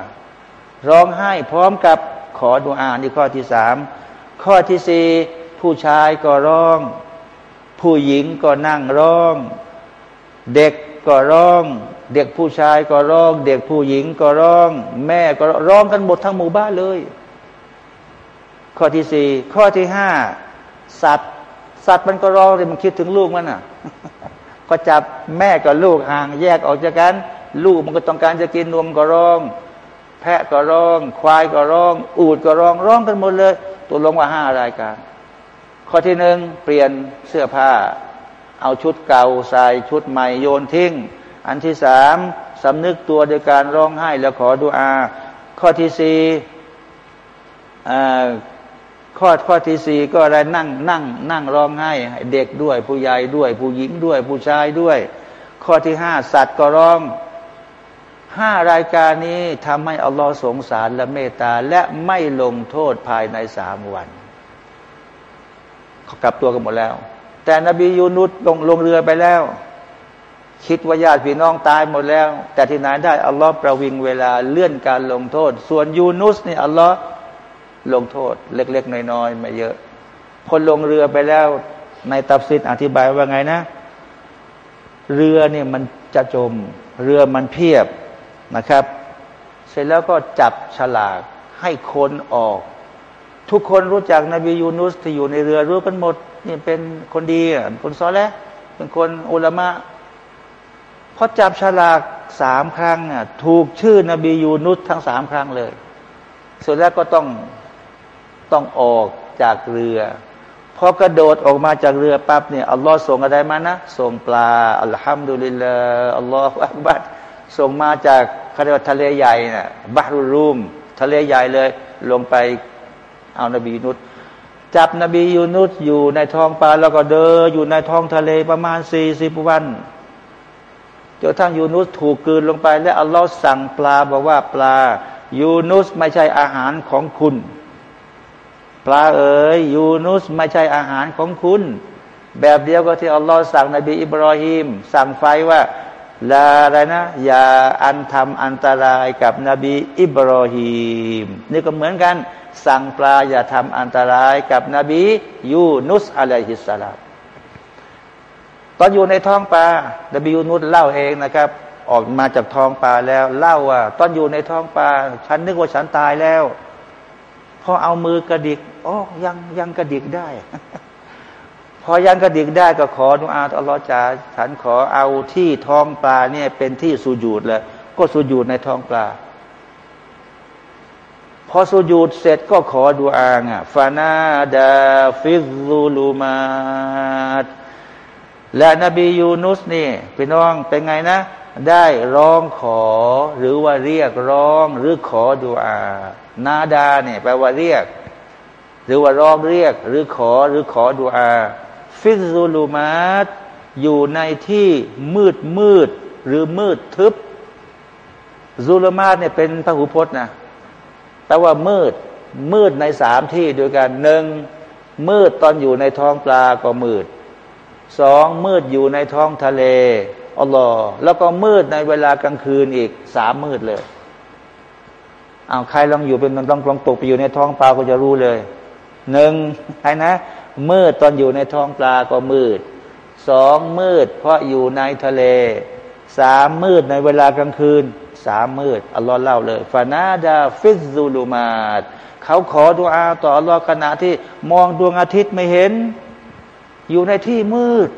ร้องไห้พร้อมกับขอดุอานี่ข้อที่สามข้อที่สี่ผู้ชายก็ร้อง ผู้หญิงก็นั่งร้อง เด็กก็ร้อง เด็กผู้ชายก็ร้อง เด็กผู้หญิงก็ร้อง แม่ก็ร้องกันหมดทั้งหมู่บ้านเลย ข้อที่สี่ข้อที่ห้าสัตว์ สัตว์มันก็ร้องเลยมันคิดถึงลูกมันอะ ก็จับแม่กับลูกห่างแยกออกจากกัน ลูกมันก็ต้องการจะกินนมก็ร้อง แพะก็ร้อง ควายก็ร้อง อูดก็ร้องร้องกันหมดเลยตัวลงว่าห้ารายการข้อที่หนึ่งเปลี่ยนเสื้อผ้า เอาชุดเก่าใส่ชุดใหม่โยนทิ้ง อันที่สามสำนึกตัวโดยการร้องไห้แล้วขอดุอา ข้อที่สี่ ข้อข้อที่สี่ก็อะไรนั่งนั่ง นั่งร้องไห้เด็กด้วย ผู้ใหญ่ด้วย ผู้หญิงด้วย ผู้ชายด้วย ข้อที่ห้าสัตว์ก็ร้องห้ารายการนี้ทำให้อัลลอฮ์สงสารและเมตตา และไม่ลงโทษภายในสามวันเขากลับตัวกันหมดแล้ว แต่นบียูนุสลงลงเรือไปแล้ว คิดว่าญาติพี่น้องตายหมดแล้ว แต่ที่ไหนได้อัลลอฮ์ประวิงเวลาเลื่อนการลงโทษ ส่วนยูนุสนี่อัลลอฮ์ ลงโทษ เล็ก ๆ น้อยๆไม่เยอะพอลงเรือไปแล้วในตับซิดอธิบายว่าไงนะ เรือเนี่ยมันจะจม เรือมันเพียบนะครับ เสร็จแล้วก็จับฉลากให้คนออก ทุกคนรู้จักนบียูนุสที่อยู่ในเรือรู้กันหมดนี่เป็นคนดีคนซอแล้วเป็นคนอุลามะพอจับฉลากสามครั้งอะถูกชื่อนบียูนุสทั้งสามครั้งเลยสุดแล้วก็ต้อง ต้องออกจากเรือพอกระโดดออกมาจากเรือปั๊บเนี่ยอัลลอฮ์ส่งอะไรมานะส่งปลาอัลฮัมดุลิลลาอัลลอฮฺอักบัดส่งมาจากคาเรียกทะเลใหญ่นะ่ะบารุรุมทะเลใหญ่เลย ลงไปเอานบียูนุสจับนบียูนุสอยู่ในท้องปลาแล้วก็เดินอยู่ในท้องทะเลประมาณสี่สิบวันจนทั้งยูนุสถูกกืนลงไป และอัลลอฮ์สั่งปลาบอกว่าปลายูนุสไม่ใช่อาหารของคุณ ปลาเอ๋ยยูนุสไม่ใช่อาหารของคุณ แบบเดียวกับที่อัลลอฮ์สั่งนบีอิบรอฮิมสั่งไฟว่าลาอะไรนะอย่าอันทำอันตรายกับนบีอิบรอฮิมนี่ก็เหมือนกัน สั่งปลาอย่าทำอันตรายกับนบียูนุสอะลัยฮิสสลามตอนอยู่ในท้องปลานบียูนุสเล่าเองนะครับ ออกมาจากท้องปลาแล้ว เล่าว่าตอนอยู่ในท้องปลาฉันนึกว่าฉันตายแล้ว พอเอามือกระดิกอ๋อยังยังกระดิกได้ พอยังกระดิกได้ก็ขอดุอาอัลลอฮฺจ่าฉันขอเอาที่ท้องปลาเนี่ย เป็นที่สุญูดเลย ก็สุญูดในท้องปลา พอสุญูดเสร็จก็ขอดุอาอะฟานาดาฟิซูลูมาตและนบียูนุสนี่พี่น้องเป็นไงนะ ได้ร้องขอหรือว่าเรียกร้องหรือขอดุอา นาดาเนี่ยแปลว่าเรียก หรือว่าร้องเรียก หรือขอหรือขอดุอา ฟิซูลูมาตอยู่ในที่มืดมืดหรือมืดทึบซูลมาตเนี่ยเป็นพระหูพจน์นะแปลว่ามืด มืดในสามที่ด้วยกันหนึ่งมืดตอนอยู่ในท้องปลาก็มืดสองมืดอยู่ในท้องทะเลอัลลอฮ์แล้วก็มืดในเวลากลางคืนอีกสามมืดเลย เอาใครลองอยู่เป็นต้องลองตกไปอยู่ในท้องปลาก็จะรู้เลยหนึ่งใครนะมืดตอนอยู่ในท้องปลาก็มืดสองมืด เพราะอยู่ในทะเลสามมืดในเวลากลางคืนสามมืดอัลลอฮ์เล่าเลยฟานาดาฟิซูลูมาดเขาขอดุอาต่ออัลลอฮ์ขณะที่มองดวงอาทิตย์ไม่เห็น อยู่ในที่มืด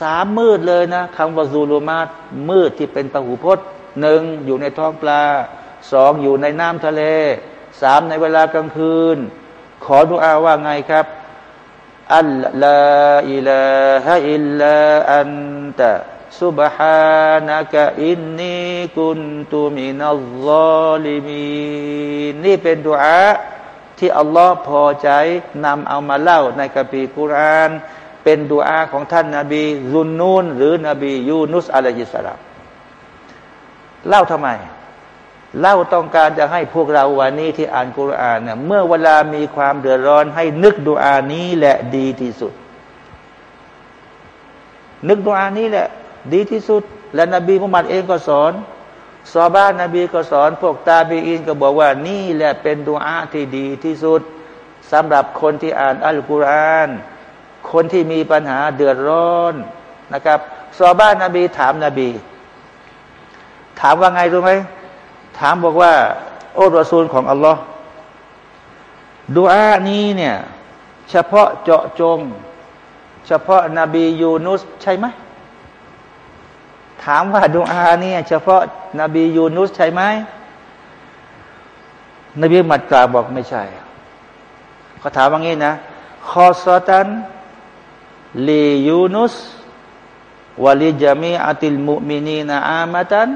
สามมืดเลยนะคำว่าซูลูมาดมืดที่เป็นปหูพจน์หนึ่งอยู่ในท้องปลา สองอยู่ในน้ำทะเลสามในเวลากลางคืน ขอดุอาว่าไงครับ อัลลาอิลาฮะอิลลาอันตะซุบฮานะกะอินนีกุนตุมินัลลอลิมีนี่เป็นดุอาที่อัลลอฮ์พอใจนำเอามาเล่าในกัมภีร์กุราน เป็นดุอาของท่านนาบีรุนนูนหรือนบียูนุสอะลัยฮิสสลามเล่าทำไม เล่าต้องการจะให้พวกเราวันนี้ที่อ่านกุรานเนี่ยเมื่อเวลามีความเดือดร้อน ให้นึกดูอานี้แหละดีที่สุด นึกดูอานี้แหละ ดีที่สุด และนบีมุฮัมมัดเองก็สอนซอบ้านนบีก็สอน พวกตาบีอินก็บอกว่านี่แหละเป็นดูอาที่ดีที่สุดสำหรับคนที่อ่านอัลกุรอาน คนที่มีปัญหาเดือดร้อนนะครับซอบ้านนบีถามนบี ถามว่าไงรู้ไหม ถามบอกว่า โอ้รอซูลของอัลลอฮ์ดูอานี้เนี่ย เฉพาะเจาะจง เฉพาะนบียูนุสใช่ไหมถามว่าดูอาเนี่ยเฉพาะนบียูนุสใช่ไหมนบีมัดกล่าวบอกไม่ใช่เขาถามว่างี้นะคอสตันลียูนุสวะลิจามีอัติลมุมินีนาอามาตัน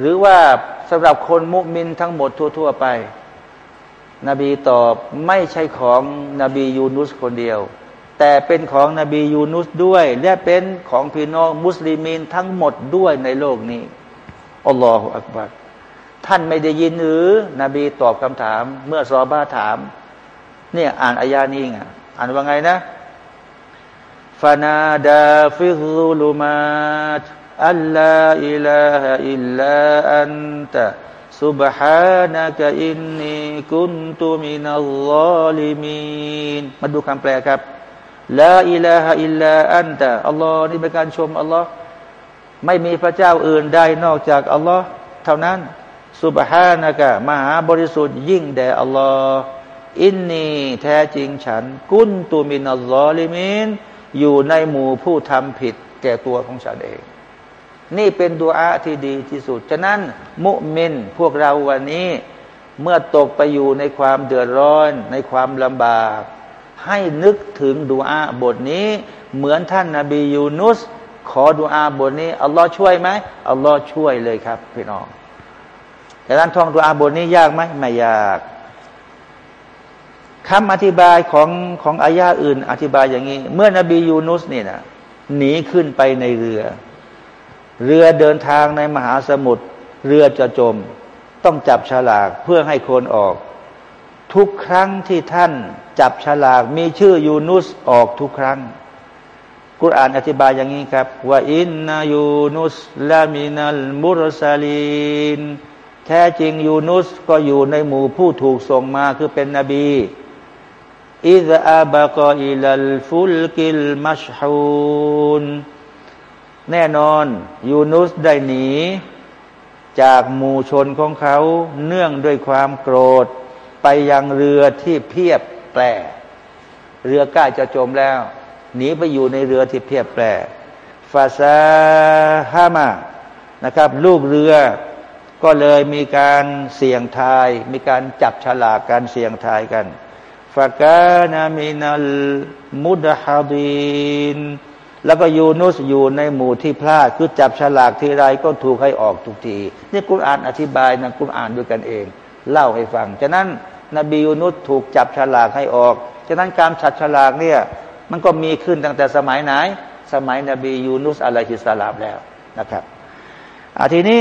หรือว่า สำหรับคนมุมินทั้งหมดทั่ว ๆ ไป นบีตอบไม่ใช่ของนบียูนุสคนเดียว แต่เป็นของนบียูนุสด้วย และเป็นของพี่น้องมุสลิมินทั้งหมดด้วยในโลกนี้الله أكبرท่านไม่ได้ยินหรือนบีตอบคำถาม เมื่อซอฮาบะฮ์ถาม เนี่ยอ่านอายะฮ์นี้ไงอ่านว่าไงนะฟานาดาฟิซุลุมาต อัลลาอิลาฮอิลลาอันตะ سبحانك إني كنت من الظالمين มาดูคำแปลครับลาอิลาฮะอิลลาอันตะอัลลอฮ์นี่เป็นการชมอัลลอฮ์ไม่มีพระเจ้าอื่นใดนอกจากอัลลอฮ์เท่านั้นสุบฮานะกะมหาบริสุทธิ์ยิ่งแด่อัลลอฮ์อินนีแท้จริงฉัน กุนตูมินัลลอลิมิน อยู่ในหมู่ผู้ทำผิดแก่ตัวของฉันเอง นี่เป็นดัวอาที่ดีที่สุด ฉะนั้นมุมินพวกเราวันนี้เมื่อตกไปอยู่ในความเดือดร้อน ในความลำบาก ให้นึกถึงดูอาบทนี้ เหมือนท่านนาบียูนุส ขอดูอาบทนี้อัลลอฮ์ช่วยไหมอัลลอฮ์ช่วยเลยครับพี่น้องแต่ท่านท่องดูอาบทนี้ยากไหมไม่ยากคำอธิบายของของอายาอื่น อธิบายอย่างนี้ เมื่อนบียูนุสนี่นะหนีขึ้นไปในเรือ เรือเดินทางในมหาสมุทรเรือจะจม ต้องจับฉลากเพื่อให้คนออก ทุกครั้งที่ท่านจับฉลากมีชื่อยูนุสออกทุกครั้งกุรอานอธิบายอย่างนี้ครับว่าอินนายูนุสลามินัลมุรซาลีนแท้จริงยูนุสก็อยู่ในหมู่ผู้ถูกส่งมาคือเป็นนบีอิซาบกออิลลฟุลกิลมัชฮูน แน่นอนยูนุสได้หนี จากหมู่ชนของเขาเนื่องด้วยความโกรธ ไปยังเรือที่เพียบแปรเรือใกล้จะจมแล้ว หนีไปอยู่ในเรือที่เพียบแปรฟาซาฮามานะครับ ลูกเรือก็เลยมีการเสี่ยงทาย มีการจับฉลากการเสี่ยงทายกันฟากานามินัลมุดฮาดีน แล้วก็ยูนุสอยู่ในหมู่ที่พลาดคือจับฉลากทีไรก็ถูกให้ออกทุกที นี่กุณอ่านอธิบายนะกุณอ่านด้วยกันเอง เล่าให้ฟัง ฉะนั้นนบียูนุสถูกจับฉลากให้ออก ฉะนั้นการฉัดฉลากเนี่ยมันก็มีขึ้นตั้งแต่สมัยไหน สมัยนบียูนุสอะลัยฮิสสลามแล้วนะครับอาทีนี้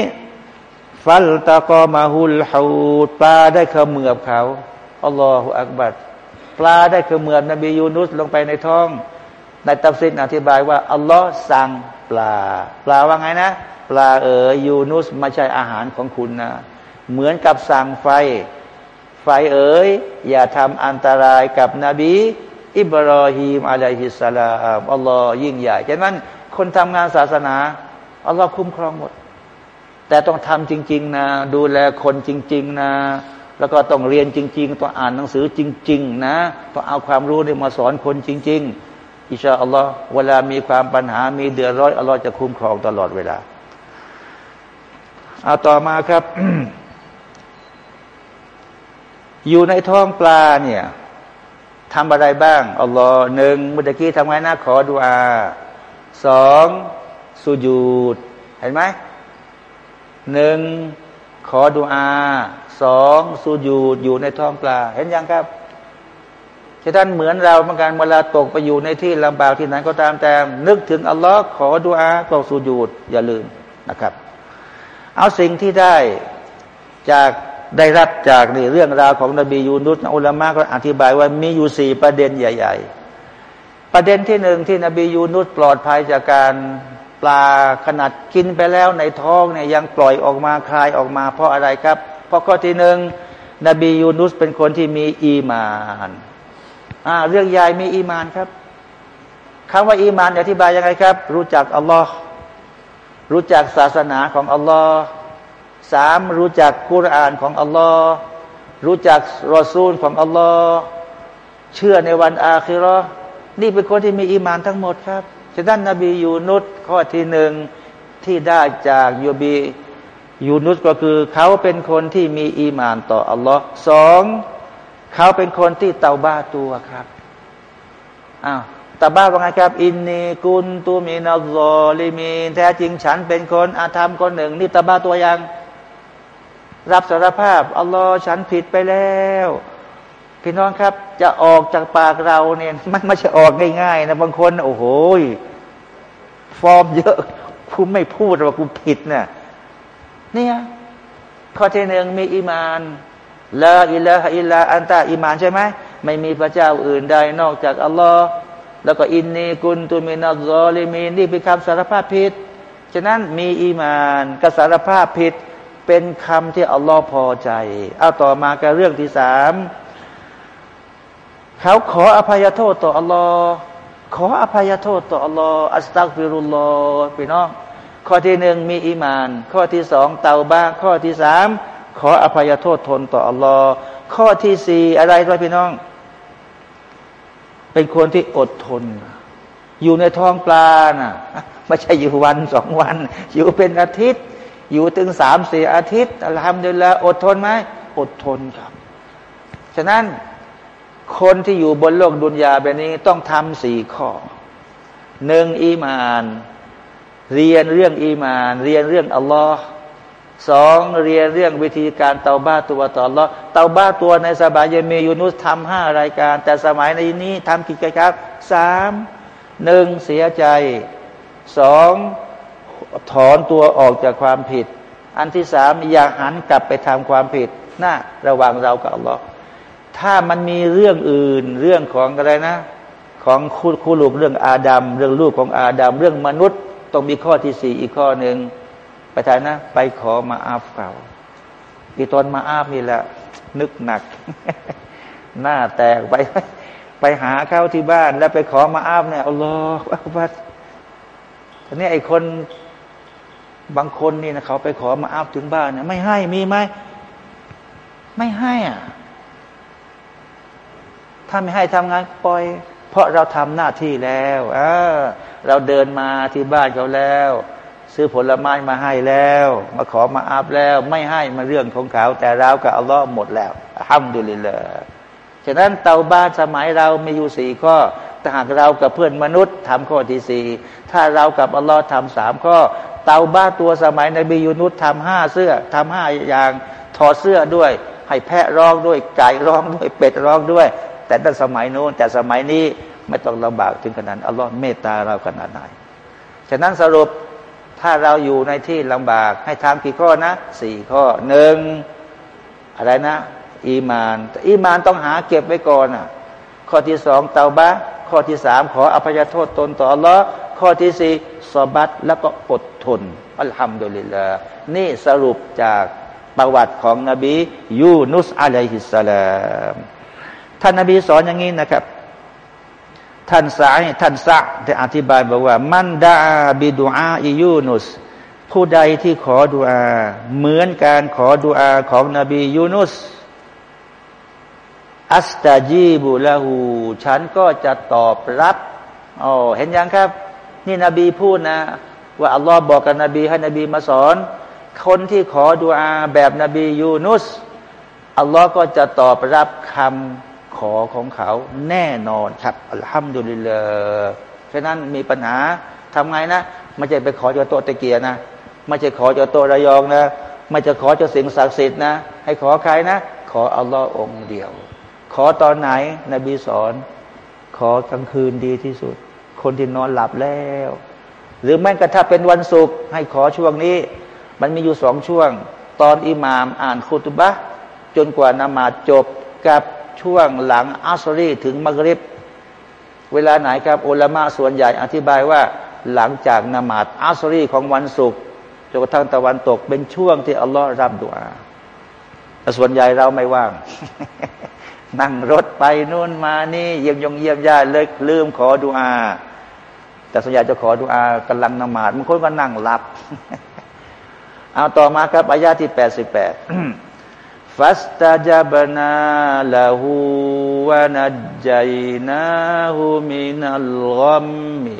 ฟัลตะกอมาฮุลฮูดปลาได้เขมือบเขาอัลลอฮฺอักบัดปลาได้เหมือนนบียูนุสลงไปในท้อง ในตัฟซิดอธิบายว่าอัลลอฮ์สั่งปลา ปลาว่าไงนะ ปลาเอ๋ยยูนุสไม่ใช่อาหารของคุณนะ เหมือนกับสั่งไฟ ไฟเอ๋ยอย่าทำอันตรายกับนบี อิบรอฮีมอะลัยฮิสสลามอัลลอฮ์ยิ่งใหญ่ฉะนั้นคนทำงานศาสนาอัลลอฮ์คุ้มครองหมด แต่ต้องทำจริง ๆ นะ ดูแลคนจริง ๆ นะแล้วก็ต้องเรียนจริง ๆ ต้องอ่านหนังสือจริง ๆ นะ ต้องเอาความรู้นี่มาสอนคนจริง ๆ อิชาอัลลอฮ์เวลามีความปัญหามีเดือดร้อนอัลลอฮ์จะคุ้มครองตลอดเวลาเอาต่อมาครับ อยู่ในท้องปลาเนี่ยทำอะไรบ้างอัลลอฮ์หนึ่งมุตะกี้ทำไงนะขอดุอาสองสุญูดเห็นไหมหนึ่งขอดุอาสองสูญูดอยู่ในท้องปลา เห็นยังครับ ที่ท่านเหมือนเราเหมือนกันเวลาตกไปอยู่ในที่ลำบากที่ไหนก็ตามแต่ นึกถึงอัลลอฮ์ขอดุอาก็สูญูดอย่าลืมนะครับ เอาสิ่งที่ได้จากได้รับจากนี่เรื่องราวของนบียูนุสอุลามะก็อธิบายว่ามีอยู่สี่ประเด็นใหญ่ ๆ ประเด็นที่หนึ่งที่นบียูนุสปลอดภัยจากการปลาขนาดกินไปแล้วในท้องเนี่ยยังปล่อยออกมาคลายออกมา เพราะอะไรครับ เพราะข้อที่หนึ่งนบียูนุสเป็นคนที่มีอีมาน อ่าเรื่องใหญ่มีอีมานครับคำว่าอีมานอธิบายยังไงครับ รู้จักอัลลอฮ์รู้จักศาสนาของอัลลอฮ์สามรู้จักกุรอานของอัลลอฮ์รู้จักรอซูลของอัลลอฮ์เชื่อในวันอาคิรอนี่เป็นคนที่มีอีมานทั้งหมดครับฉะนั้นนบียูนุสข้อที่หนึ่งที่ได้จากยูบียูนุสก็คือเขาเป็นคนที่มีอีมานต่ออัลลอฮ์สอง เขาเป็นคนที่เตาบ้าตัวครับอ้าวตาบ้าว่าไงครับ อินนีกุนตูมินาซลิมีนแท้จริงฉันเป็นคนอาธรรมคนหนึ่ง นี่ตาบ้าตัวยัง รับสารภาพอัลลอฮ์ฉันผิดไปแล้ว พี่น้องครับ จะออกจากปากเราเนี่ยมันไม่ใช่ออกง่ายๆนะบางคน โอ้โหฟอร์มเยอะคุณไม่พูดว่าคุณผิดเนะ่ยเนี่ยข้อที่หนึ่งมีอีมาน ละอิละอิละอันตาอีมานใช่ไหมไม่มีพระเจ้าอื่นใดนอกจากอัลลอฮ์แล้วก็อินนีกุนตุมินัลซอลิมีนนี่เป็นคำสารภาพผิด ฉะนั้นมีอีมานกับสารภาพผิดเป็นคำที่อัลลอฮ์พอใจ เอาต่อมากับเรื่องที่สามเขาขออภัยโทษต่ออัลลอฮ์ขออภัยโทษต่ออัลลอฮ์อัสตักฟิรุลลอฮ์พี่น้องข้อที่หนึ่งมีอีมาน ข้อที่สองเตาบ้าข้อที่สาม ขออภัยโทษทนต่ออัลลอฮ์ข้อที่สี่อะไรด้วยพี่น้อง เป็นคนที่อดทน อยู่ในท้องปลาน่ะไม่ใช่อยู่วันสองวัน อยู่เป็นอาทิตย์ อยู่ถึงสามสี่อาทิตย์อัลฮัมดุลิลละอดทนไหมอดทนครับ ฉะนั้นคนที่อยู่บนโลกดุนยาแบบนี้ต้องทำสี่ข้อหนึ่งอีมาน เรียนเรื่องอีมาน เรียนเรื่องอัลลอฮ์ สองเรียนเรื่องวิธีการเตาบ้าตัวต่ออัลลอเตาบ้าตัวในสบายเมียูนุสทำห้ารายการ แต่สมัยในนี้ทำกี่ครับสามหนึ่งเสียใจสองถอนตัวออกจากความผิด อันที่สามอย่าหันกลับไปทำความผิดน่าระวังเรากับอัลลอฮ์ถ้ามันมีเรื่องอื่นเรื่องของอะไรนะ ของคู่คู่ลูกเรื่องอาดัมเรื่องลูกของอาดัมเรื่องมนุษย์ต้องมีข้อที่สี่อีกข้อหนึ่ง ไปทายนะ ไปขอมาอาบเก่าอีตอนมาอาบนี่แหละ นึกหนัก หน้าแตกไป ไปหาเข้าที่บ้าน แล้วไปขอมาอาบเนี่ยอัลลอฮฺอักทีนี้ไอ้คนบางคนนี่นะเขาไปขอมาอาบถึงบ้านเนี่ยไม่ให้มีไหมไม่ให้อะ ถ้าไม่ให้ทำงานปล่อย เพราะเราทำหน้าที่แล้วเออเราเดินมาที่บ้านเขาแล้ว ซื้อผลไม้มาให้แล้ว มาขอมาอาบแล้ว ไม่ให้มาเรื่องของเขา แต่เรากับอัลลอฮ์หมดแล้วห้ามดุลิลละฉะนั้นเตาบ้านสมัยเราไม่อยู่สี่ข้อถ้าหากเรากับเพื่อนมนุษย์ทำข้อที่สี่ถ้าเรากับอัลลอฮ์ทำสามข้อ เตาบ้าตัวสมัยในบิยูนุษทำห้าเสื้อทำห้าอย่างถอดเสื้อด้วย ให้แพะร้องด้วยไก่ร้องด้วยเป็ดร้องด้วย แต่ตั้งสมัยโน้นแต่สมัยนี้ไม่ต้องลำบากถึงขนาดอัลลอฮ์เมตตาเราขนาดไหนฉะนั้นสรุป ถ้าเราอยู่ในที่ลำบาก ให้ทำกี่ข้อนะสี่ข้อหนึ่งอะไรนะ อีมานอีมานต้องหาเก็บไว้ก่อนอะ ข้อที่สองเตาบะข้อที่สามขออภัยโทษตนต่ออัลลอฮ์ข้อที่สี่สบัตแล้วก็อดทนอัลฮัมดุลิลลาห์นี่สรุปจากประวัติของนบียูนุสอะลัยฮิสสลามท่านนาบีสอนอย่างนี้นะครับ ท่านสายท่านสะได้อธิบายบอกว่า มันดาบิดูอาอิยูนุส ผู้ใดที่ขอดุอา เหมือนการขอดุอาของนบียูนุส อัสตาจีบุลาหูฉันก็จะตอบรับอ๋อเห็นยังครับ นี่นบีพูดนะ ว่าอัลลอฮ์บอกกับนบีให้นบีมาสอน คนที่ขอดุอาแบบนบียูนุสอัลลอฮ์ก็จะตอบรับคำ ขอของเขาแน่นอนครับอัลฮัมดุลิลลาห์ฉะนั้นมีปัญหาทำไงนะไม่ใช่ไปขอจากโตตะเกียนะไม่ใช่ขอจากโตระยองนะไม่จะขอจากสิ่งศักดิ์สิทธิ์นะ ให้ขอใครนะ ขออัลลอฮ์องเดียว ขอตอนไหนนบีสอน ขอกลางคืนดีที่สุด คนที่นอนหลับแล้ว หรือแม้กระทั่งเป็นวันศุกร์ให้ขอช่วงนี้ มันมีอยู่สองช่วง ตอนอิหมามอ่านคุตบะจนกว่านมาจบกับ ช่วงหลังอัสรีถึงมักริบ เวลาไหนครับอุลามะส่วนใหญ่อธิบายว่า หลังจากนมาดอัสรีของวันศุกร์จนกระทั่งตะวันตกเป็นช่วงที่อัลลอฮ์รับดุอาแต่ส่วนใหญ่เราไม่ว่าง นั่งรถไปนู่นมานี่เยี่ยมยงเยี่ยมญาติเลยลืมขอดุอา แต่ส่วนใหญ่จะขอดุอากำลังนมาดบางคนก็นั่งหลับ เอาต่อมาครับอายาที่แปดสิบแปด ฟัสตาจับนาลาหูวานัจจัยนาหูมินัลกัมมิ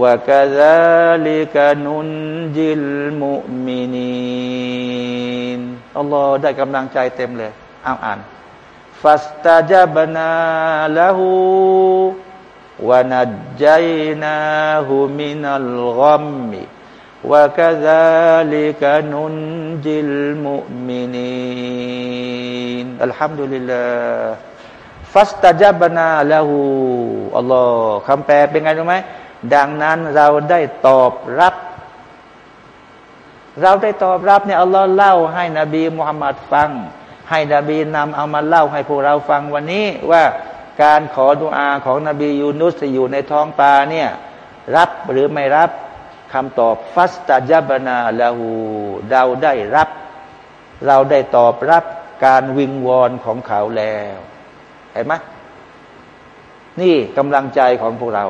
วะกะซาลิกานุนنجي المؤمنين อัลลอฮ์ได้กำลังใจเต็มเลยเอาอ่านفاستجبنا له ونجيناه من الغم وكذلك ننجي المؤمنين الحمد لله فاستجبنا لهอัลลอฮ์คำแปลเป็นไงรู้ไหมดังนั้นเราได้ตอบรับ เราได้ตอบรับเนี่ยอัลลอฮ์เล่าให้นบีมุฮัมมัดฟัง ให้นบีนำเอามาเล่าให้พวกเราฟังวันนี้ว่าการขอดุอาของนบียูนุสอยู่ในท้องปลาเนี่ย รับหรือไม่รับ คำตอบฟัสตาจับนาลาหูเราได้รับ เราได้ตอบรับการวิงวอนของเขาแล้วเห็นไหมนี่กำลังใจของพวกเรา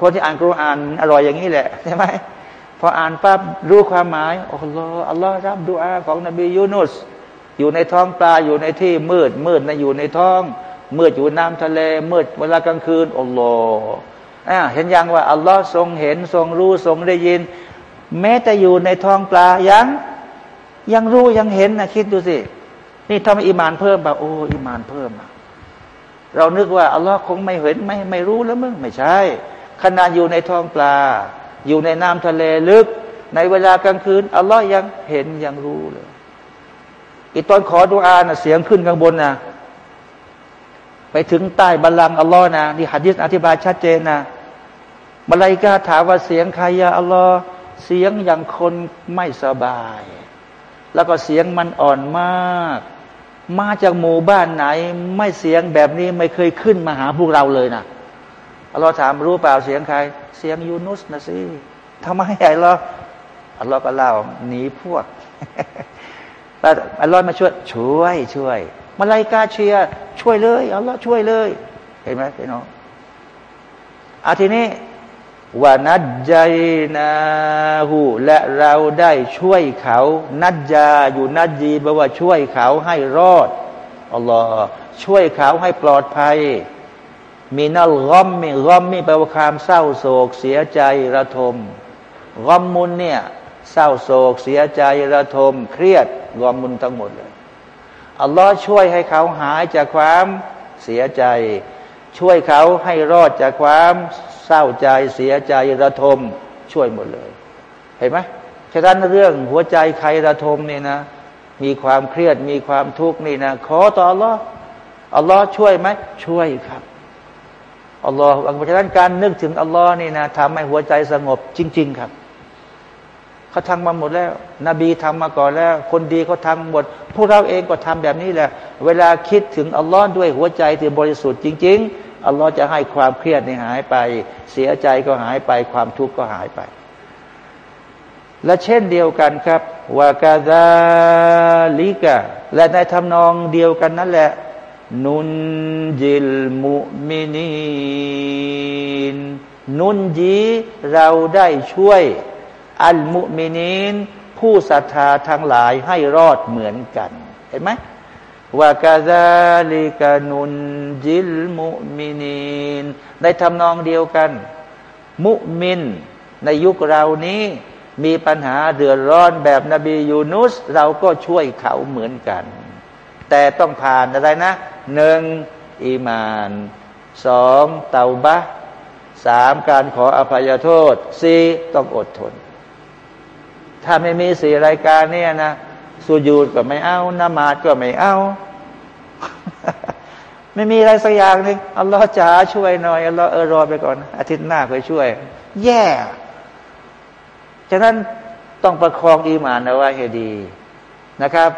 คนที่อ่านกุรอานอร่อยอย่างนี้แหละใช่ไหมพออ่านปั๊บรู้ความหมายอัลลอฮ์อัลลอฮ์รับดูอาของนบียูนุสอยู่ในท้องปลาอยู่ในที่มืดมืดนะอยู่ในท้องมืดอยู่น้ำทะเลมืดเวลากลางคืนอัลลอฮ์ เห็นยังว่าอัลลอฮ์ทรงเห็นทรงรู้ทรงได้ยิน แม้แต่อยู่ในท้องปลายังยังรู้ยังเห็นนะคิดดูสิ นี่ทำให้อิมานเพิ่มแบบโอ้อิมานเพิ่มเรานึกว่าอัลลอฮ์คงไม่เห็นไม่ไม่รู้แล้วมึงไม่ใช่ขณะอยู่ในท้องปลา อยู่ในน้ำทะเลลึก ในเวลากลางคืนอัลลอฮ์ยังเห็นยังรู้เลยอีตอนขอดุอานะเสียงขึ้นข้างบนนะ ไปถึงใต้บัลลังก์อัลลอฮ์นะที่หัดยิษอธิบายชัดเจนนะมาลายกาถามว่าเสียงใครยาอัลลอฮ์เสียงอย่างคนไม่สบาย แล้วก็เสียงมันอ่อนมาก มาจากหมู่บ้านไหน ไม่เสียงแบบนี้ไม่เคยขึ้นมาหาพวกเราเลยนะอัลลอฮ์ถามรู้เปล่าเสียงใคร เสียงยูนุสนะสิทำไมอัลลอฮ์อัลลอฮ์ก็เล่าหนีพวกแล้วอัลลอฮ์มาช่วยช่วยช่วย มาลายกาเชียช่วยเลยอัลลอฮ์ช่วยเลย เห็นไหมพี่น้องอาทีนี้วานัดใจนาหูและเราได้ช่วยเขา นัดจาอยู่นัดจีแปลว่าช่วยเขาให้รอดอัลลอฮ์ช่วยเขาให้ปลอดภัย มีนัลกอมมีกอมมีแปลว่าความเศร้าโศกเสียใจระทมกอมมุนเนี่ยเศร้าโศกเสียใจระทม เครียดกอมมุนทั้งหมดเลย อัลลอฮ์ช่วยให้เขาหายจากความเสียใจ ช่วยเขาให้รอดจากความเศร้าใจเสียใจระทมช่วยหมดเลย เห็นไหมฉะนั้นเรื่องหัวใจใครระทมนี่นะ มีความเครียดมีความทุกข์นี่นะขอต่ออัลลอฮ์อัลลอฮ์ช่วยไหมช่วยครับอัลลอฮ์เพราะฉะนั้นการนึกถึงอัลลอฮ์นี่นะทำให้หัวใจสงบจริง ๆ ครับ เขาทำมาหมดแล้ว นบีทำมาก่อนแล้ว คนดีเขาทาหมด พวกเราเองก็ทำแบบนี้แหละ เวลาคิดถึงอัลลอฮ์ด้วยหัวใจที่บริสุทธิ์จริง ๆ อัลลอฮ์จะให้ความเครียดนี่หายไป เสียใจก็หายไป ความทุกข์ก็หายไป และเช่นเดียวกันครับวากาดาลิกะและในทำนองเดียวกันนั่นแหละ นุนจิลมุมินีนนุนจีเราได้ช่วย อัลมุมินีนผู้ศรัทธาทั้งหลายให้รอดเหมือนกัน เห็นไหมว่ากาซาลิกานุนจิลมุมินีนในทำนองเดียวกัน มุมิน ในยุคเรานี้มีปัญหาเดือดร้อนแบบนบียูนุส เราก็ช่วยเขาเหมือนกัน แต่ต้องผ่านอะไรนะหนึ่งอีมานสองเตาบะสามการขออภัยโทษสี่ต้องอดทน ถ้าไม่มีสี่รายการเนี่ยนะสุญูดก็ไม่เอานมาซก็ไม่เอาไม่มีอะไรสักอย่างหนึ่งอัลลอฮ์จ๋าช่วยหน่อยอัลลอฮ์เออรอไปก่อน อาทิตย์หน้าค่อยช่วย แย่ฉะนั้นต้องประคองอีมานเอาไว้ให้ดีนะครับ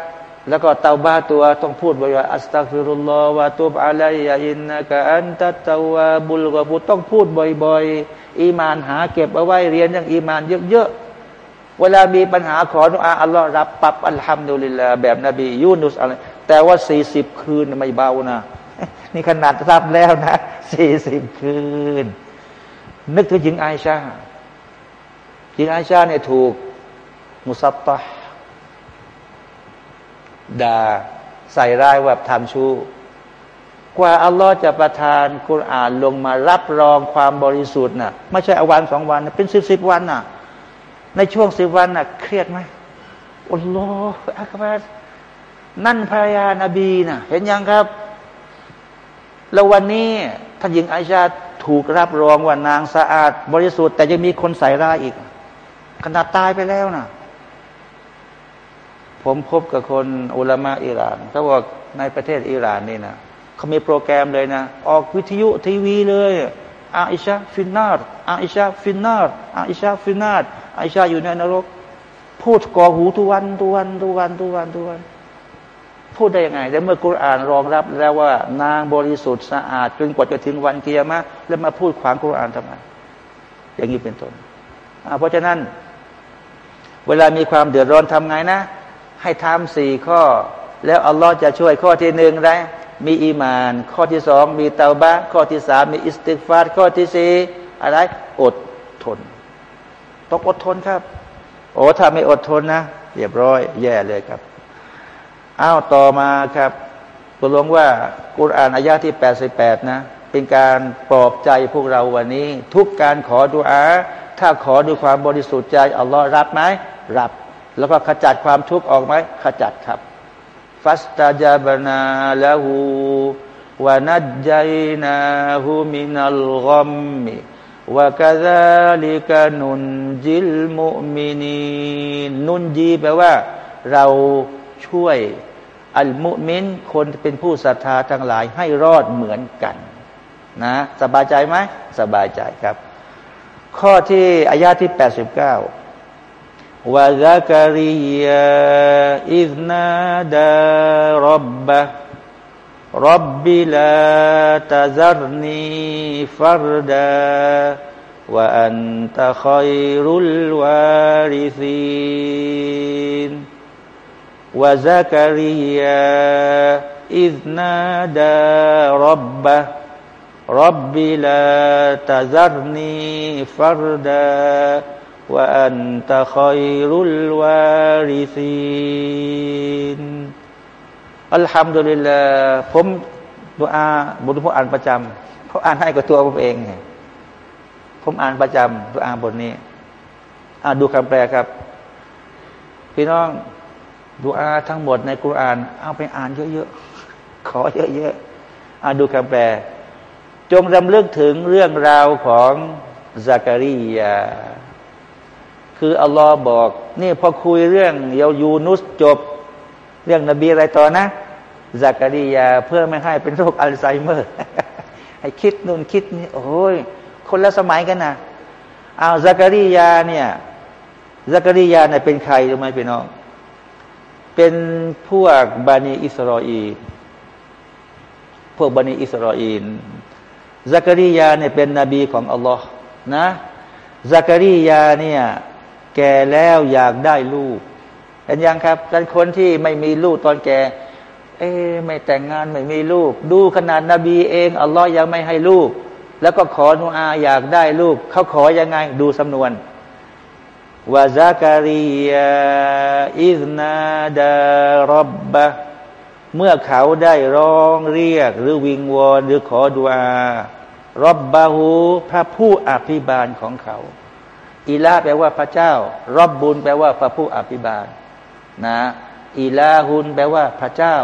แล้วก็เตาบะตัวต้องพูดบ่อยๆأستغفر الله وتب علي إنك أنت التوابต้องพูดบ่อย ๆ อีมานหาเก็บเอาไว้เรียนอย่างอีมานเยอะๆ เวลามีปัญหาขอดุอาอัลลอฮ์รับปับอัลฮัมดุลิลลาแบบนบียูนุสอะไรแต่ว่าสี่สิบคืนไม่เบานะ นี่ขนาดรับแล้วนะสี่สิบคืน นึกถึงหญิงไอชาหญิงไอชาเนี่ยถูก มุสัตตะด่าใส่ร้ายว่าทำชู้กว่าอัลลอฮ์จะประทานกุรอานลงมารับรองความบริสุทธิ์น่ะ ไม่ใช่อวันสองวันเป็นสิบสิบวันน่ะ ในช่วงสิบวันน่ะ เครียดไหมอัลลอฮฺอักบารนั่นภรรยานาบีน่ะ เห็นยังครับ แล้ววันนี้ท่านหญิงอาชาถูกรับรองว่านางสะอาด บริสุทธิ์แต่ยังมีคนใส่ร้ายอีก ขนาดตายไปแล้วนะผมพบกับคนอุลามะอิหร่านเขาบอกในประเทศอิหร่านนี่นะเขามีโปรแกรมเลยนะ ออกวิทยุทีวีเลย عائشة في النار عائشة في النار عائشة في النارอาอิชาอยู่ในนรก พูดกรอกหูทุกวันทุกวันทุกวันทุกวันทุกวัน พูดได้ยังไง แต่เมื่อกุรอานรองรับแล้วว่า นางบริสุทธิ์สะอาดจนกว่าจะถึงวันกิยามะฮ์แล้วมาพูดขวางกุรอานทำไมอย่างนี้เป็นต้นเพราะฉะนั้น เวลามีความเดือดร้อนทำไงนะ ให้ทำสี่ข้อ แล้วอัลลอฮ์จะช่วยข้อที่หนึ่งได้ มีอีมาน ข้อที่สองมีเตาบะข้อที่สามมีอิสติกฟาร์ข้อที่สี่อะไร อดทนต้องอดทนครับ โอ้ถ้าไม่อดทนนะเรียบร้อย แย่เลยครับอ้าวต่อมาครับตกลงว่ากุรอานอายาที่แปดสิบแปดนะ เป็นการปลอบใจพวกเราวันนี้ ทุกการขอดุอา ถ้าขอด้วยความบริสุทธิ์ใจ อัลลอฮ์รับไหมรับ แล้วก็ขจัดความทุกข์ออกไหมขจัดครับ ฟัสตาจาบนาละหูวานัจใจนาหูมินัลกอมมิวกาซาลิกานุนจิลมุมินีนุนจีแปลว่า เราช่วย อัลมุมินคนเป็นผู้ศรัทธาทั้งหลายให้รอดเหมือนกัน นะ สบายใจไหม สบายใจครับ ข้อที่อายาที่ 89 وزكريا إذ نادى ربه رب لا تذرني فردا وأنت خير الوارثين. وزكريا إذ نادى ربه رب لا تذرني فردا ว่าอันตะคอยรุลวาริซินอัลฮัมดุลิลลาผมดูอาบทผมอ่านประจำเพราะอ่านให้กับตัวผมเองไงผมอ่านประจำดูอาบทนี้อ่าดูคำแปลครับ พี่น้องดูอาทั้งหมดในกุราน เอาไปอ่านเยอะๆขอเยอะๆอ่านดูคำแปล จงรำลึกถึงเรื่องราวของซากริยา คืออัลลอฮ์บอก นี่พอคุยเรื่องเยายูนุสจบ เรื่องนบีอะไรต่อนะซักรียาเพื่อไม่ให้เป็นโรคอัลไซเมอร์ ให้คิดนู่นคิดนี่โอ้ยคนละสมัยกันนะเอาซักรียาเนี่ยซักรียาเนี่ยเป็นใครรู้ไหมพี่น้อง เป็นพวกบานีอิสราเอลพวกบานีอิสราเอลซักริยาเนี่ยเป็นนบีของอัลลอฮ์นะซักริยาเนี่ย แก่แล้วอยากได้ลูกเห็นยังครับเป็นคนที่ไม่มีลูกตอนแก่ เอ๊ไม่แต่งงานไม่มีลูก ดูขนาดนบีเองอัลลอฮ์ยังไม่ให้ลูก แล้วก็ขอนุอาอยากได้ลูก เขาขอยังไงดูสำนวนวาซัการียาอิสนาดารบบะเมื่อเขาได้ร้องเรียก หรือวิงวอนหรือขอดุอารอบบาหูพระผู้อภิบาลของเขา อีลาแปลว่าพระเจ้า รอบบุญแปลว่าพระผู้อภิบาลนะอีลาฮุนแปลว่าพระเจ้า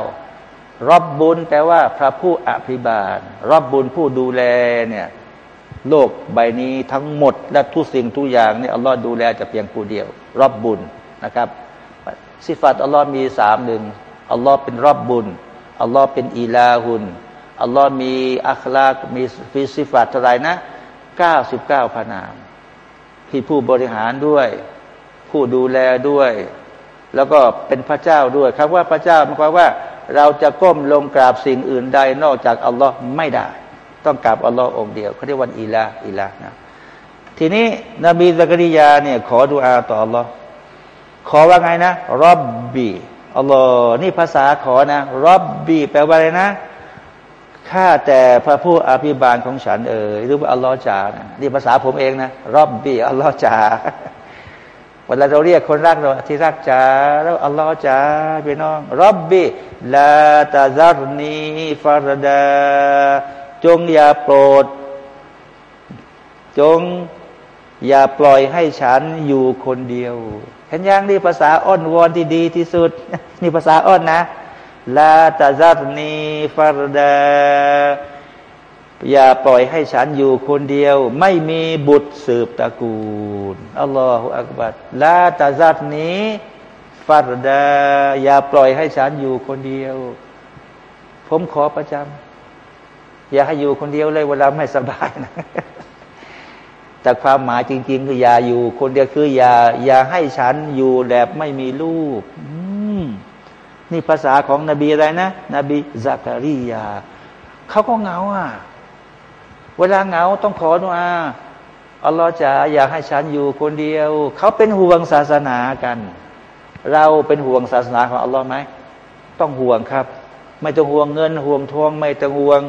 รอบบุญแปลว่า พระผู้อภิบาล รอบบุญผู้ดูแลเนี่ยโลกใบนี้ทั้งหมด และทุกสิ่งทุกอย่างเนี่ยอัลลอฮ์ดูแลจะเพียงผู้เดียว รอบบุญนะครับ สิฟัตอัลลอฮ์มีสามหนึ่งอัลลอฮ์เป็นรอบบุญอัลลอฮ์เป็นอีลาหุนอัลลอฮ์มีอัคลากมีฟิสิฟัตเท่าไรนะเก้าสิบเก้าพนาม ที่ผู้บริหารด้วย ผู้ดูแลด้วย แล้วก็เป็นพระเจ้าด้วยคำว่าพระเจ้าหมายความว่า เราจะก้มลงกราบสิ่งอื่นใดนอกจากอัลลอฮ์ไม่ได้ ต้องกราบอัลลอฮ์องเดียวเขาเรียกวันอีลาอีลานะทีนี้นบีสักริยาเนี่ยขอดุอาต่ออัลลอฮ์ขอว่าไงนะรับบีอัลลอฮ์นี่ภาษาขอนะรับบีแปลว่าอะไรนะ ข้าแต่พระผู้อภิบาลของฉันเอ๋ยหรือว่าอัลลอฮ์จ่านะนี่ภาษาผมเองนะรับบีอัลลอฮ์จ่าเวลาเราเรียกคนรักเราที่รักจ๋าแล้วอัลลอฮ์จ๋าพี่น้องรับบีลาตาซารนีฟารดา จงอย่าโปรด จงอย่าปล่อยให้ฉันอยู่คนเดียวเห็นยังนี่ภาษาอ้อนวอนที่ดีที่สุด นี่ภาษาอ้อนนะ ลาตาซัตนีฟารดาอย่าปล่อยให้ฉันอยู่คนเดียว ไม่มีบุตรสืบตระกูลอัลลอฮฺอักบัดลาตาซัตนีฟารดาอย่าปล่อยให้ฉันอยู่คนเดียว ผมขอประจำอย่าให้อยู่คนเดียวเลยเวลาไม่สบายนะแต่ความหมายจริง ๆ คืออย่าอยู่ คนเดียวคืออย่าอย่าให้ฉันอยู่แบบไม่มีลูก นี่ภาษาของนบีอะไรนะ นบีซักรียาเขาก็เหงาอะเวลาเหงาต้องขอดุอาอัลลอฮ์จะอยากให้ฉันอยู่คนเดียว เขาเป็นห่วงศาสนากัน เราเป็นห่วงศาสนาของอัลลอฮ์ไหมต้องห่วงครับ ไม่ต้องห่วงเงินห่วงทองไม่ต้องห่วง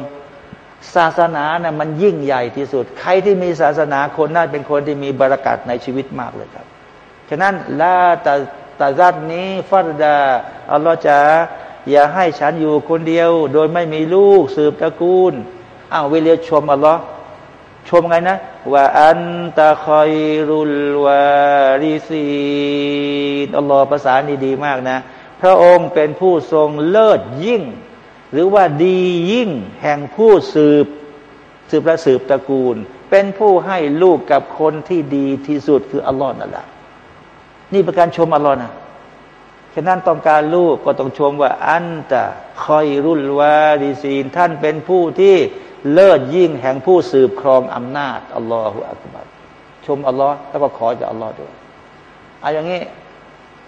ศาสนานะ่ะมันยิ่งใหญ่ที่สุด ใครที่มีศาสนาคนนั้นเป็นคนที่มีบรากัดในชีวิตมากเลยครับ ฉะนั้นลาตา ตาซัดนี้ฟัดดาอัลลอฮ์จะอย่าให้ฉันอยู่คนเดียว โดยไม่มีลูกสืบตระกูลอ้าวเวลาชมอัลลอฮ์ชมไงนะว่าอันตะคอยรุลวาริซีนอัลลอฮ์ภาษานี้ดีมากนะ พระองค์เป็นผู้ทรงเลิศยิ่ง หรือว่าดียิ่งแห่งผู้สืบ สืบประสืบตระกูล เป็นผู้ให้ลูกกับคนที่ดีที่สุดคืออัลลอฮ์นั่นแหละ นี่เป็นการชมอัลลอฮ์นะฉะนั้นต้องการลูกก็ต้องชมว่าอันตะคอยรุลวาริซีน ท่านเป็นผู้ที่เลิศยิ่งแห่งผู้สืบครองอำนาจอัลลอฮฺอักบัรชมอัลลอฮ์แล้วก็ขอจากอัลลอฮ์ด้วยอาอย่างนี้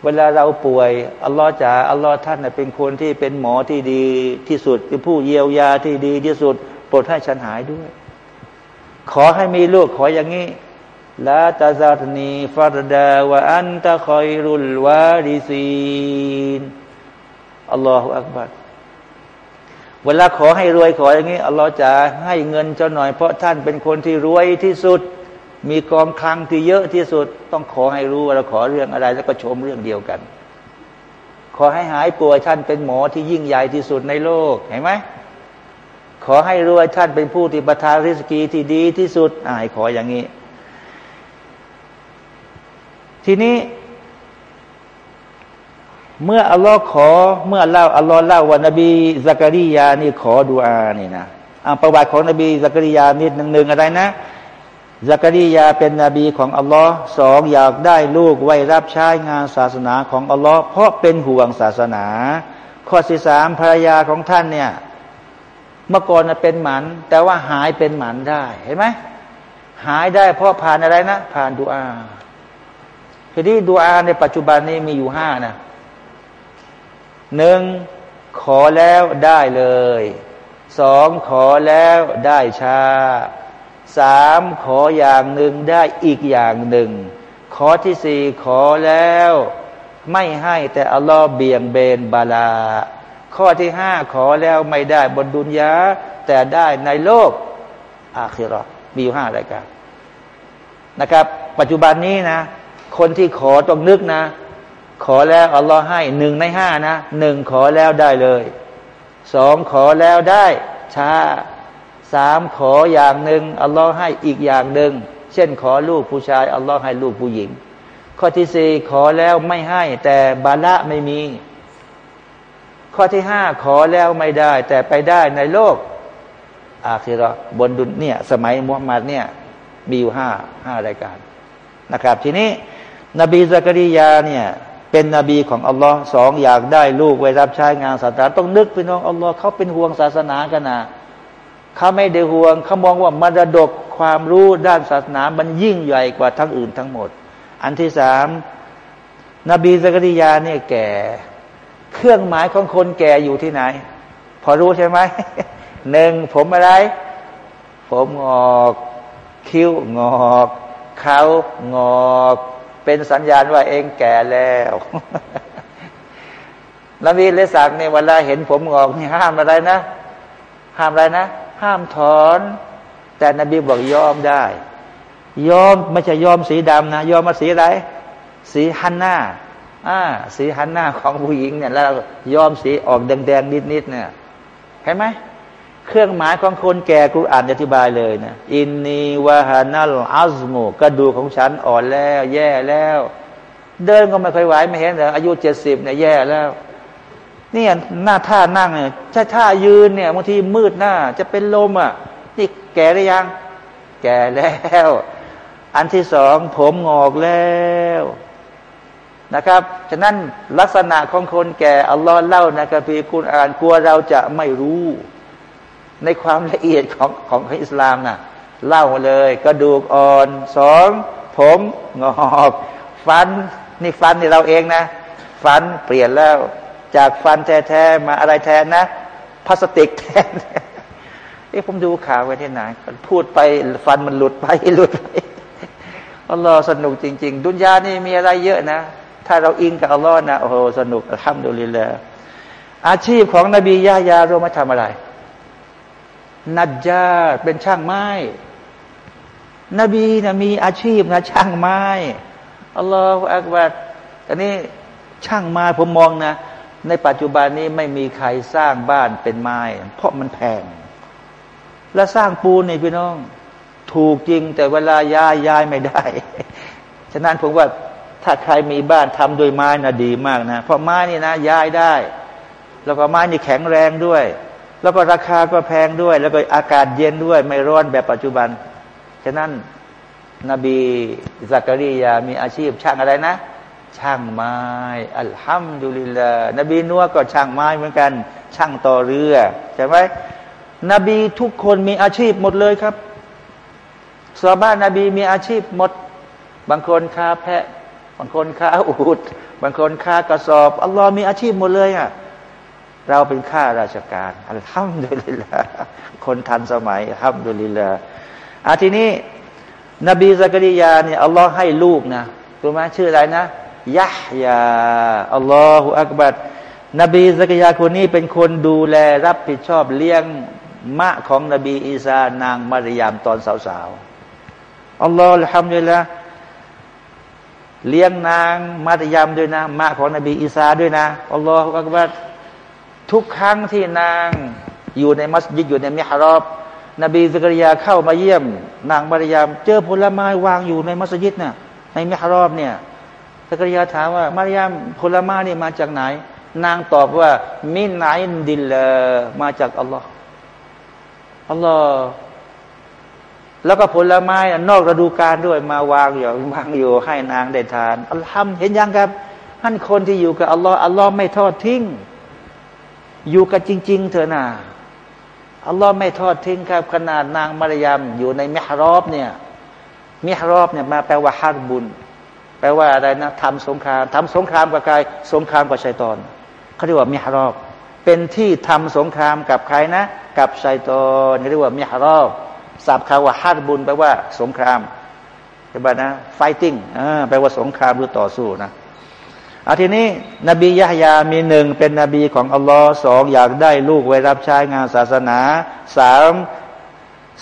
เวลาเราป่วยอัลลอฮ์จ๋าอัลลอฮ์ท่านเป็นคนที่เป็นหมอที่ดีที่สุด เป็นผู้เยียวยาที่ดีที่สุด โปรดให้ฉันหายด้วย ขอให้มีลูกขออย่างนี้ ละตาซาตนีฟารดาวะอันตะคอยรุลวาริซีนอัลลอฮฺอักบัรเวลาขอให้รวยขออย่างนี้อัลลอฮ์จะให้เงินเจ้าหน่อยเพราะท่านเป็นคนที่รวยที่สุด มีกองคลังที่เยอะที่สุด ต้องขอให้รู้ว่าเราขอเรื่องอะไร แล้วก็ชมเรื่องเดียวกัน ขอให้หายป่วยท่านเป็นหมอที่ยิ่งใหญ่ที่สุดในโลกเห็นไหมขอให้รวยท่านเป็นผู้ที่ประทานริสกีที่ดีที่สุดอ่าขออย่างนี้ ทีนี้เมื่ออัลลอฮ์ขอ เมื่อเล่าอัลลอฮ์เล่าว่านบีซักริยานี่ขอดุอานี่นะอาประวัติของนบีซักริยานิดหนึ่งหนึ่งอะไรนะซักริยาเป็นนบีของอัลลอฮ์สองอยากได้ลูกไว้รับใช้งานศาสนาของอัลลอฮ์เพราะเป็นห่วงศาสนา ข้อที่สามภรรยาของท่านเนี่ย เมื่อก่อนเป็นหมัน แต่ว่าหายเป็นหมันได้เห็นไหมหายได้เพราะผ่านอะไรนะ ผ่านดุอา ทีนี้ดุอาในปัจจุบันนี้มีอยู่ห้านะหนึ่งขอแล้วได้เลยสองขอแล้วได้ชาสามขออย่างหนึ่งได้อีกอย่างหนึ่ง ขอที่สี่ขอแล้ว ไม่ให้แต่อัลลอฮ์เบี่ยงเบนบาลา ข้อที่ห้าขอแล้วไม่ได้บนดุนยาแต่ได้ในโลก อาคิรอมีอยู่ห้ารายการนะครับ ปัจจุบันนี้นะ คนที่ขอต้องนึกนะ ขอแล้วอัลลอฮ์ให้หนึ่งในห้านะหนึ่งขอแล้วได้เลยสองขอแล้วได้ช้าสามขออย่างหนึ่งอัลลอฮ์ให้อีกอย่างหนึ่งเช่นขอลูกผู้ชายอัลลอฮ์ให้ลูกผู้หญิง ข้อที่สี่ขอแล้วไม่ให้ แต่บาละไม่มี ข้อที่ห้าขอแล้วไม่ได้ แต่ไปได้ในโลก อาคิรอบนดุนเนี่ยสมัยมุฮัมมัดเนี่ยมีอยู่ห้าห้ารายการนะครับ ทีนี้ นบีซักริยาเนี่ยเป็นนบีของอัลลอฮ์สองอยากได้ลูกไว้รับใช้งานศาสนาต้องนึกพี่น้องอัลลอฮ์เขาเป็นห่วงศาสนากันนะเขาไม่ได้ห่วงเขามองว่ามรดกความรู้ด้านศาสนามันยิ่งใหญ่กว่าทั้งอื่นทั้งหมด อันที่สามนบีสกริยาเนี่ยแก่ เครื่องหมายของคนแก่อยู่ที่ไหน พอรู้ใช่ไหมหนึ่งผมอะไร ผมงอก คิ้วงอก เขางอก เป็นสัญญาณว่าเองแก่แล้วนบีเลสักเนี่ยเวลาเห็นผมงอกนี่ห้ามอะไรนะ ห้ามอะไรนะ ห้ามถอน แต่นบีบอกยอมได้ ยอมไม่ใช่ยอมสีดำนะ ยอมมาสีอะไร สีฮันหน้าอ่าสีฮันหน้าของผู้หญิงเนี่ยแล้วยอมสีออกแดงๆนิดๆเนี่ยเห็นไหม เครื่องหมายของคนแก่กูอ่านอธิบายเลยนะอินนีวาฮานัลอัซมูกระดูของฉันอ่อนแล้ว แย่แล้ว เดินก็ไม่ค่อยไหวไม่เห็นเหรออายุเจ็ดสิบเนี่ยแย่แล้วนี่หน้าท่านั่งเนี่ยถ้าท่ายืนเนี่ยบางทีมืดหน้า จะเป็นลมอะนี่แก่หรือยัง แก่แล้ว อันที่สองผมงอกแล้วนะครับ ฉะนั้นลักษณะของคนแก่อัลลอฮ์เล่าในกัมภีร์กุรอานกลัวเราจะไม่รู้ ในความละเอียดของของอิสลามนะ่ะ เล่าเลยกระดูกอ่อนสองผมงอกฟันนี่ฟันนี่เราเองนะ ฟันเปลี่ยนแล้ว จากฟันแท้ๆมาอะไรแทนนะพลาสติกแทนเอ้ผมดูข่าวไว้ที่ไหนพูดไปฟันมันหลุดไปหลุดไปอัลลอฮ์สนุกจริง ๆ ดุนยานี่มีอะไรเยอะนะ ถ้าเราอิงกับอัลลอฮ์นะโอ้โหสนุกทำดูลิลละอาชีพของนบียะยารู้มาทำอะไร นัจจาเป็นช่างไม้ นบีนะมีอาชีพนะ ช่างไม้อัลลอฮฺอักบัดอันนี้ช่างไม้ผมมองนะ ในปัจจุบันนี้ไม่มีใครสร้างบ้านเป็นไม้ เพราะมันแพง แล้วสร้างปูนนี่พี่น้อง ถูกจริงแต่เวลาย้ายย้ายไม่ได้ ฉะนั้นผมว่าถ้าใครมีบ้านทำโดยไม้นะดีมากนะ เพราะไม้นี่นะย้ายได้ แล้วก็ไม้นี่แข็งแรงด้วย แล้วก็ราคาก็แพงด้วย แล้วก็อากาศเย็นด้วย ไม่ร้อนแบบปัจจุบัน ฉะนั้นนบีซักรียามีอาชีพช่างอะไรนะ ช่างไม้ อัลฮัมดุลิลลาห์นบีนัวก็ช่างไม้เหมือนกัน ช่างต่อเรือใช่ไหมนบีทุกคนมีอาชีพหมดเลยครับสาบ้านนบีมีอาชีพหมด บางคนค้าแพะ บางคนค้าอูดบางคนค้ากระสอบอัลลอฮ์มีอาชีพหมดเลยอะ เราเป็นข้าราชการอัลฮัมดุลิลละคนทันสมัยอัลฮัมดุลิลละอาทีนี้ นบีซักริยาเนี่ยอัลลอฮ์ให้ลูกนะรู้ไหมชื่ออะไรนะยะยาอัลลอฮฺอักบัดนบีซักริยาคนนี้เป็นคนดูแลรับผิดชอบเลี้ยงมะของนบีอีสานางมารยามตอนสาวๆอัลลอฮฺทำเลยละเลี้ยงนางมารยามด้วยนะมะของนบีอีสาด้วยนะอัลลอฮฺอักบัด ทุกครั้งที่นางอยู่ในมัสยิดอยู่ในมิฮารอบ นบีซักริยาเข้ามาเยี่ยม นางมารยาม เจอผลไม้วางอยู่ในมัสยิดนะ่ะในมิฮารอบเนี่ยซักริยาถามว่ามารยามผลไม้นี่มาจากไหน นางตอบว่า มินไนดิลลมาจากอัลลอฮ์อัลลอฮ์แล้วก็ผลไม้นอกฤดูกาลด้วยมาวางอยู่วางอยู่ให้นางได้ทานالحمدเห็นยังครับท่านคนที่อยู่กับอัลลอฮ์อัลลอฮ์ไม่ทอดทิ้ง อยู่กันจริง ๆ เถอะนะอัลลอฮ์ไม่ทอดทิ้งครับขนาดนางมารยามอยู่ในมิฮรอบเนี่ยมิฮรอบเนี่ยมาแปลว่าحرب แปลว่าอะไรนะทำสงครามทำสงครามกับใครสงครามกับชัยตอนเขาเรียกว่ามิฮรอบ เป็นที่ทำสงครามกับใครนะ กับชัยตอนเรียกว่ามิฮรอบสับคาว่าฮาร์บุญแปลว่าสงครามใช่ไหมนะ fighting แปลว่าสงครามหรือต่อสู้นะ อาทีนี้นบียะยามีหนึ่งเป็นนบีของอัลลอฮ์สองอยากได้ลูกไว้รับใช้งานศาสนาสาม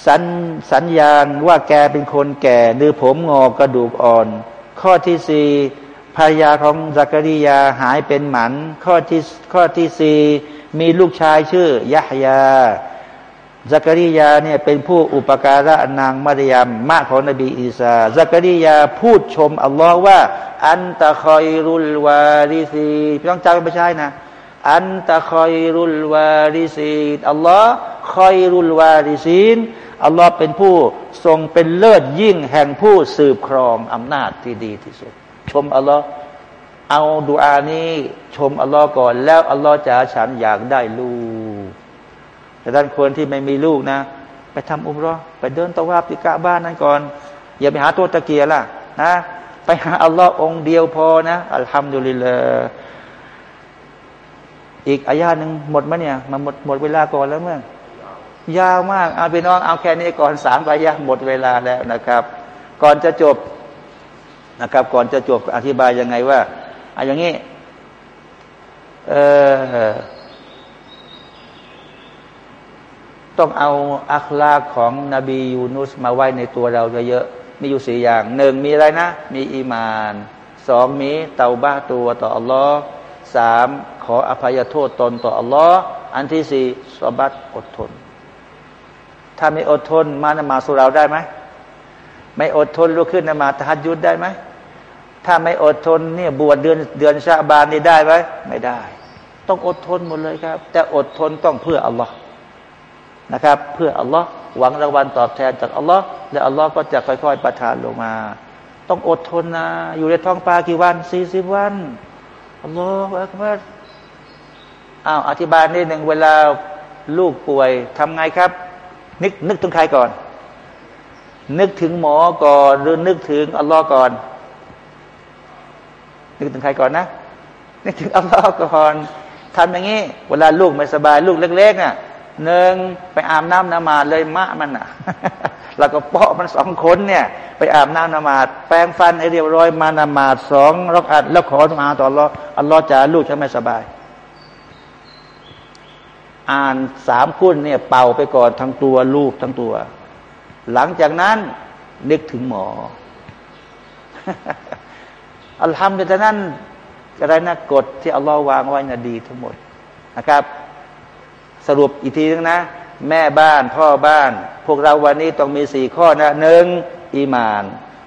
สัญสัญญาณว่าแกเป็นคนแก่ดือผมงอกกระดูกอ่อน ข้อที่สี่ภรรยาของซักริยาหายเป็นหมัน ข้อที่ข้อที่สี่มีลูกชายชื่อยะฮยา ซักริยาเนี่ยเป็นผู้อุปการะนางมารยามมากของนบีอีสาซักริยาพูดชมอัลลอฮ์ว่า อันตะคอยรุลวาริซีต้องจำไม่ใช่นะ อันตะคอยรุลวาริซีอัลลอฮ์คอยรุลวาริซีนอัลลอฮ์เป็นผู้ทรงเป็นเลิศยิ่งแห่งผู้สืบครองอำนาจที่ดีที่สุด ชมอัลลอฮ์เอาดูอานี้ชมอัลลอฮ์ก่อน แล้วอัลลอฮ์จะฉันอยากได้ลูก แต่ท่านควรที่ไม่มีลูกนะ ไปทำอุมรอไปเดินตะวาปิกะบ้านนั้นก่อน อย่าไปหาตัวตะเกียล่ะนะ ไปหาอัลลอฮ์องเดียวพอนะอัลฮัมดุลิลลาอีกอายาหนึ่งหมดไหมเนี่ยมาหมดหมดเวลาก่อนแล้วเมื่อยาวมากเอาไปน้องเอาแค่นี้ก่อนสามอายาหมดเวลาแล้วนะครับ ก่อนจะจบนะครับ ก่อนจะจบอธิบายยังไงว่าอะอย่างนี้เออ ต้องเอาอัคลาของนบียูนุสมาไว้ในตัวเราเยอะๆมีอยู่สี่อย่างหนึ่งมีอะไรนะ มีอีมานสองมีเตาบ้าตัวต่ออัลลอฮ์สามขออภัยโทษตนต่ออัลลอฮ์อันที่สี่สบัดอดทน ถ้าไม่อดทนมานมาสุราได้ไหมไม่อดทนลุกขึ้นนมาตหัดยุดได้ไหมถ้าไม่อดทนเนี่ยบวชเดือนเดือนชาบานนี่ได้ไหมไม่ได้ ต้องอดทนหมดเลยครับ แต่อดทนต้องเพื่ออัลลอฮ์ นะครับ เพื่ออัลลอฮ์หวังรางวัลตอบแทนจากอัลลอฮ์และอัลลอฮ์ก็จะค่อย ๆ ประทานลงมา ต้องอดทนนะอยู่ในท้องปลากี่วันสี่สิบวันอัลลอฮฺอักบัรอ้าวอธิบายนิดหนึ่งเวลาลูกป่วยทำไงครับ นึกนึกถึงใครก่อน นึกถึงหมอก่อนหรือนึกถึงอัลลอฮ์ก่อน นึกถึงใครก่อนนะนึกถึงอัลลอฮ์ก่อนทำอย่างนี้ เวลาลูกไม่สบายลูกเล็กๆอะ หนึ่งไปอาบน้ำนมาดเลยมะมันอะ แล้วก็เปาะมันสองคนเนี่ย ไปอาบน้ำนมาดแปรงฟันให้เรียบร้อยมานมาดสองรักอัดแล้วขอทุกอาต่ออัลลออัลลอฮ์จะลูกฉันไม่สบาย อ่านสามคุณเนี่ย เป่าไปก่อนทั้งตัวลูกทั้งตัว หลังจากนั้นนึกถึงหมอ อัลฮัมดุลิลลานั้นอะไรนะกฎที่อัลลอฮ์วางไว้น่ะดีทั้งหมดนะครับ สรุปอีกทีนึงนะ แม่บ้านพ่อบ้าน พวกเราวันนี้ต้องมีสี่ข้อนะหนึ่งอีมาน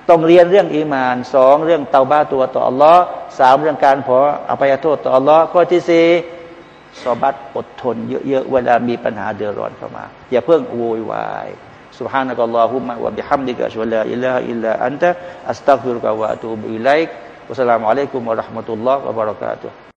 ต้องเรียนเรื่องอีมานสองเรื่องเตาบ้าตัวต่ออัลลอฮ์สามเรื่องการขออภัยโทษต่ออัลลอฮ์ข้อที่สี่สอบัตอดทนเยอะๆเวลามีปัญหาเดือดร้อนเข้ามา อย่าเพิ่งโวยวาย سبحانك اللهم وبحمدك أشهد أن لا إله إلا أنت أستغفرك وأتوب إليك والسلام عليكم ورحمة الله وبركاته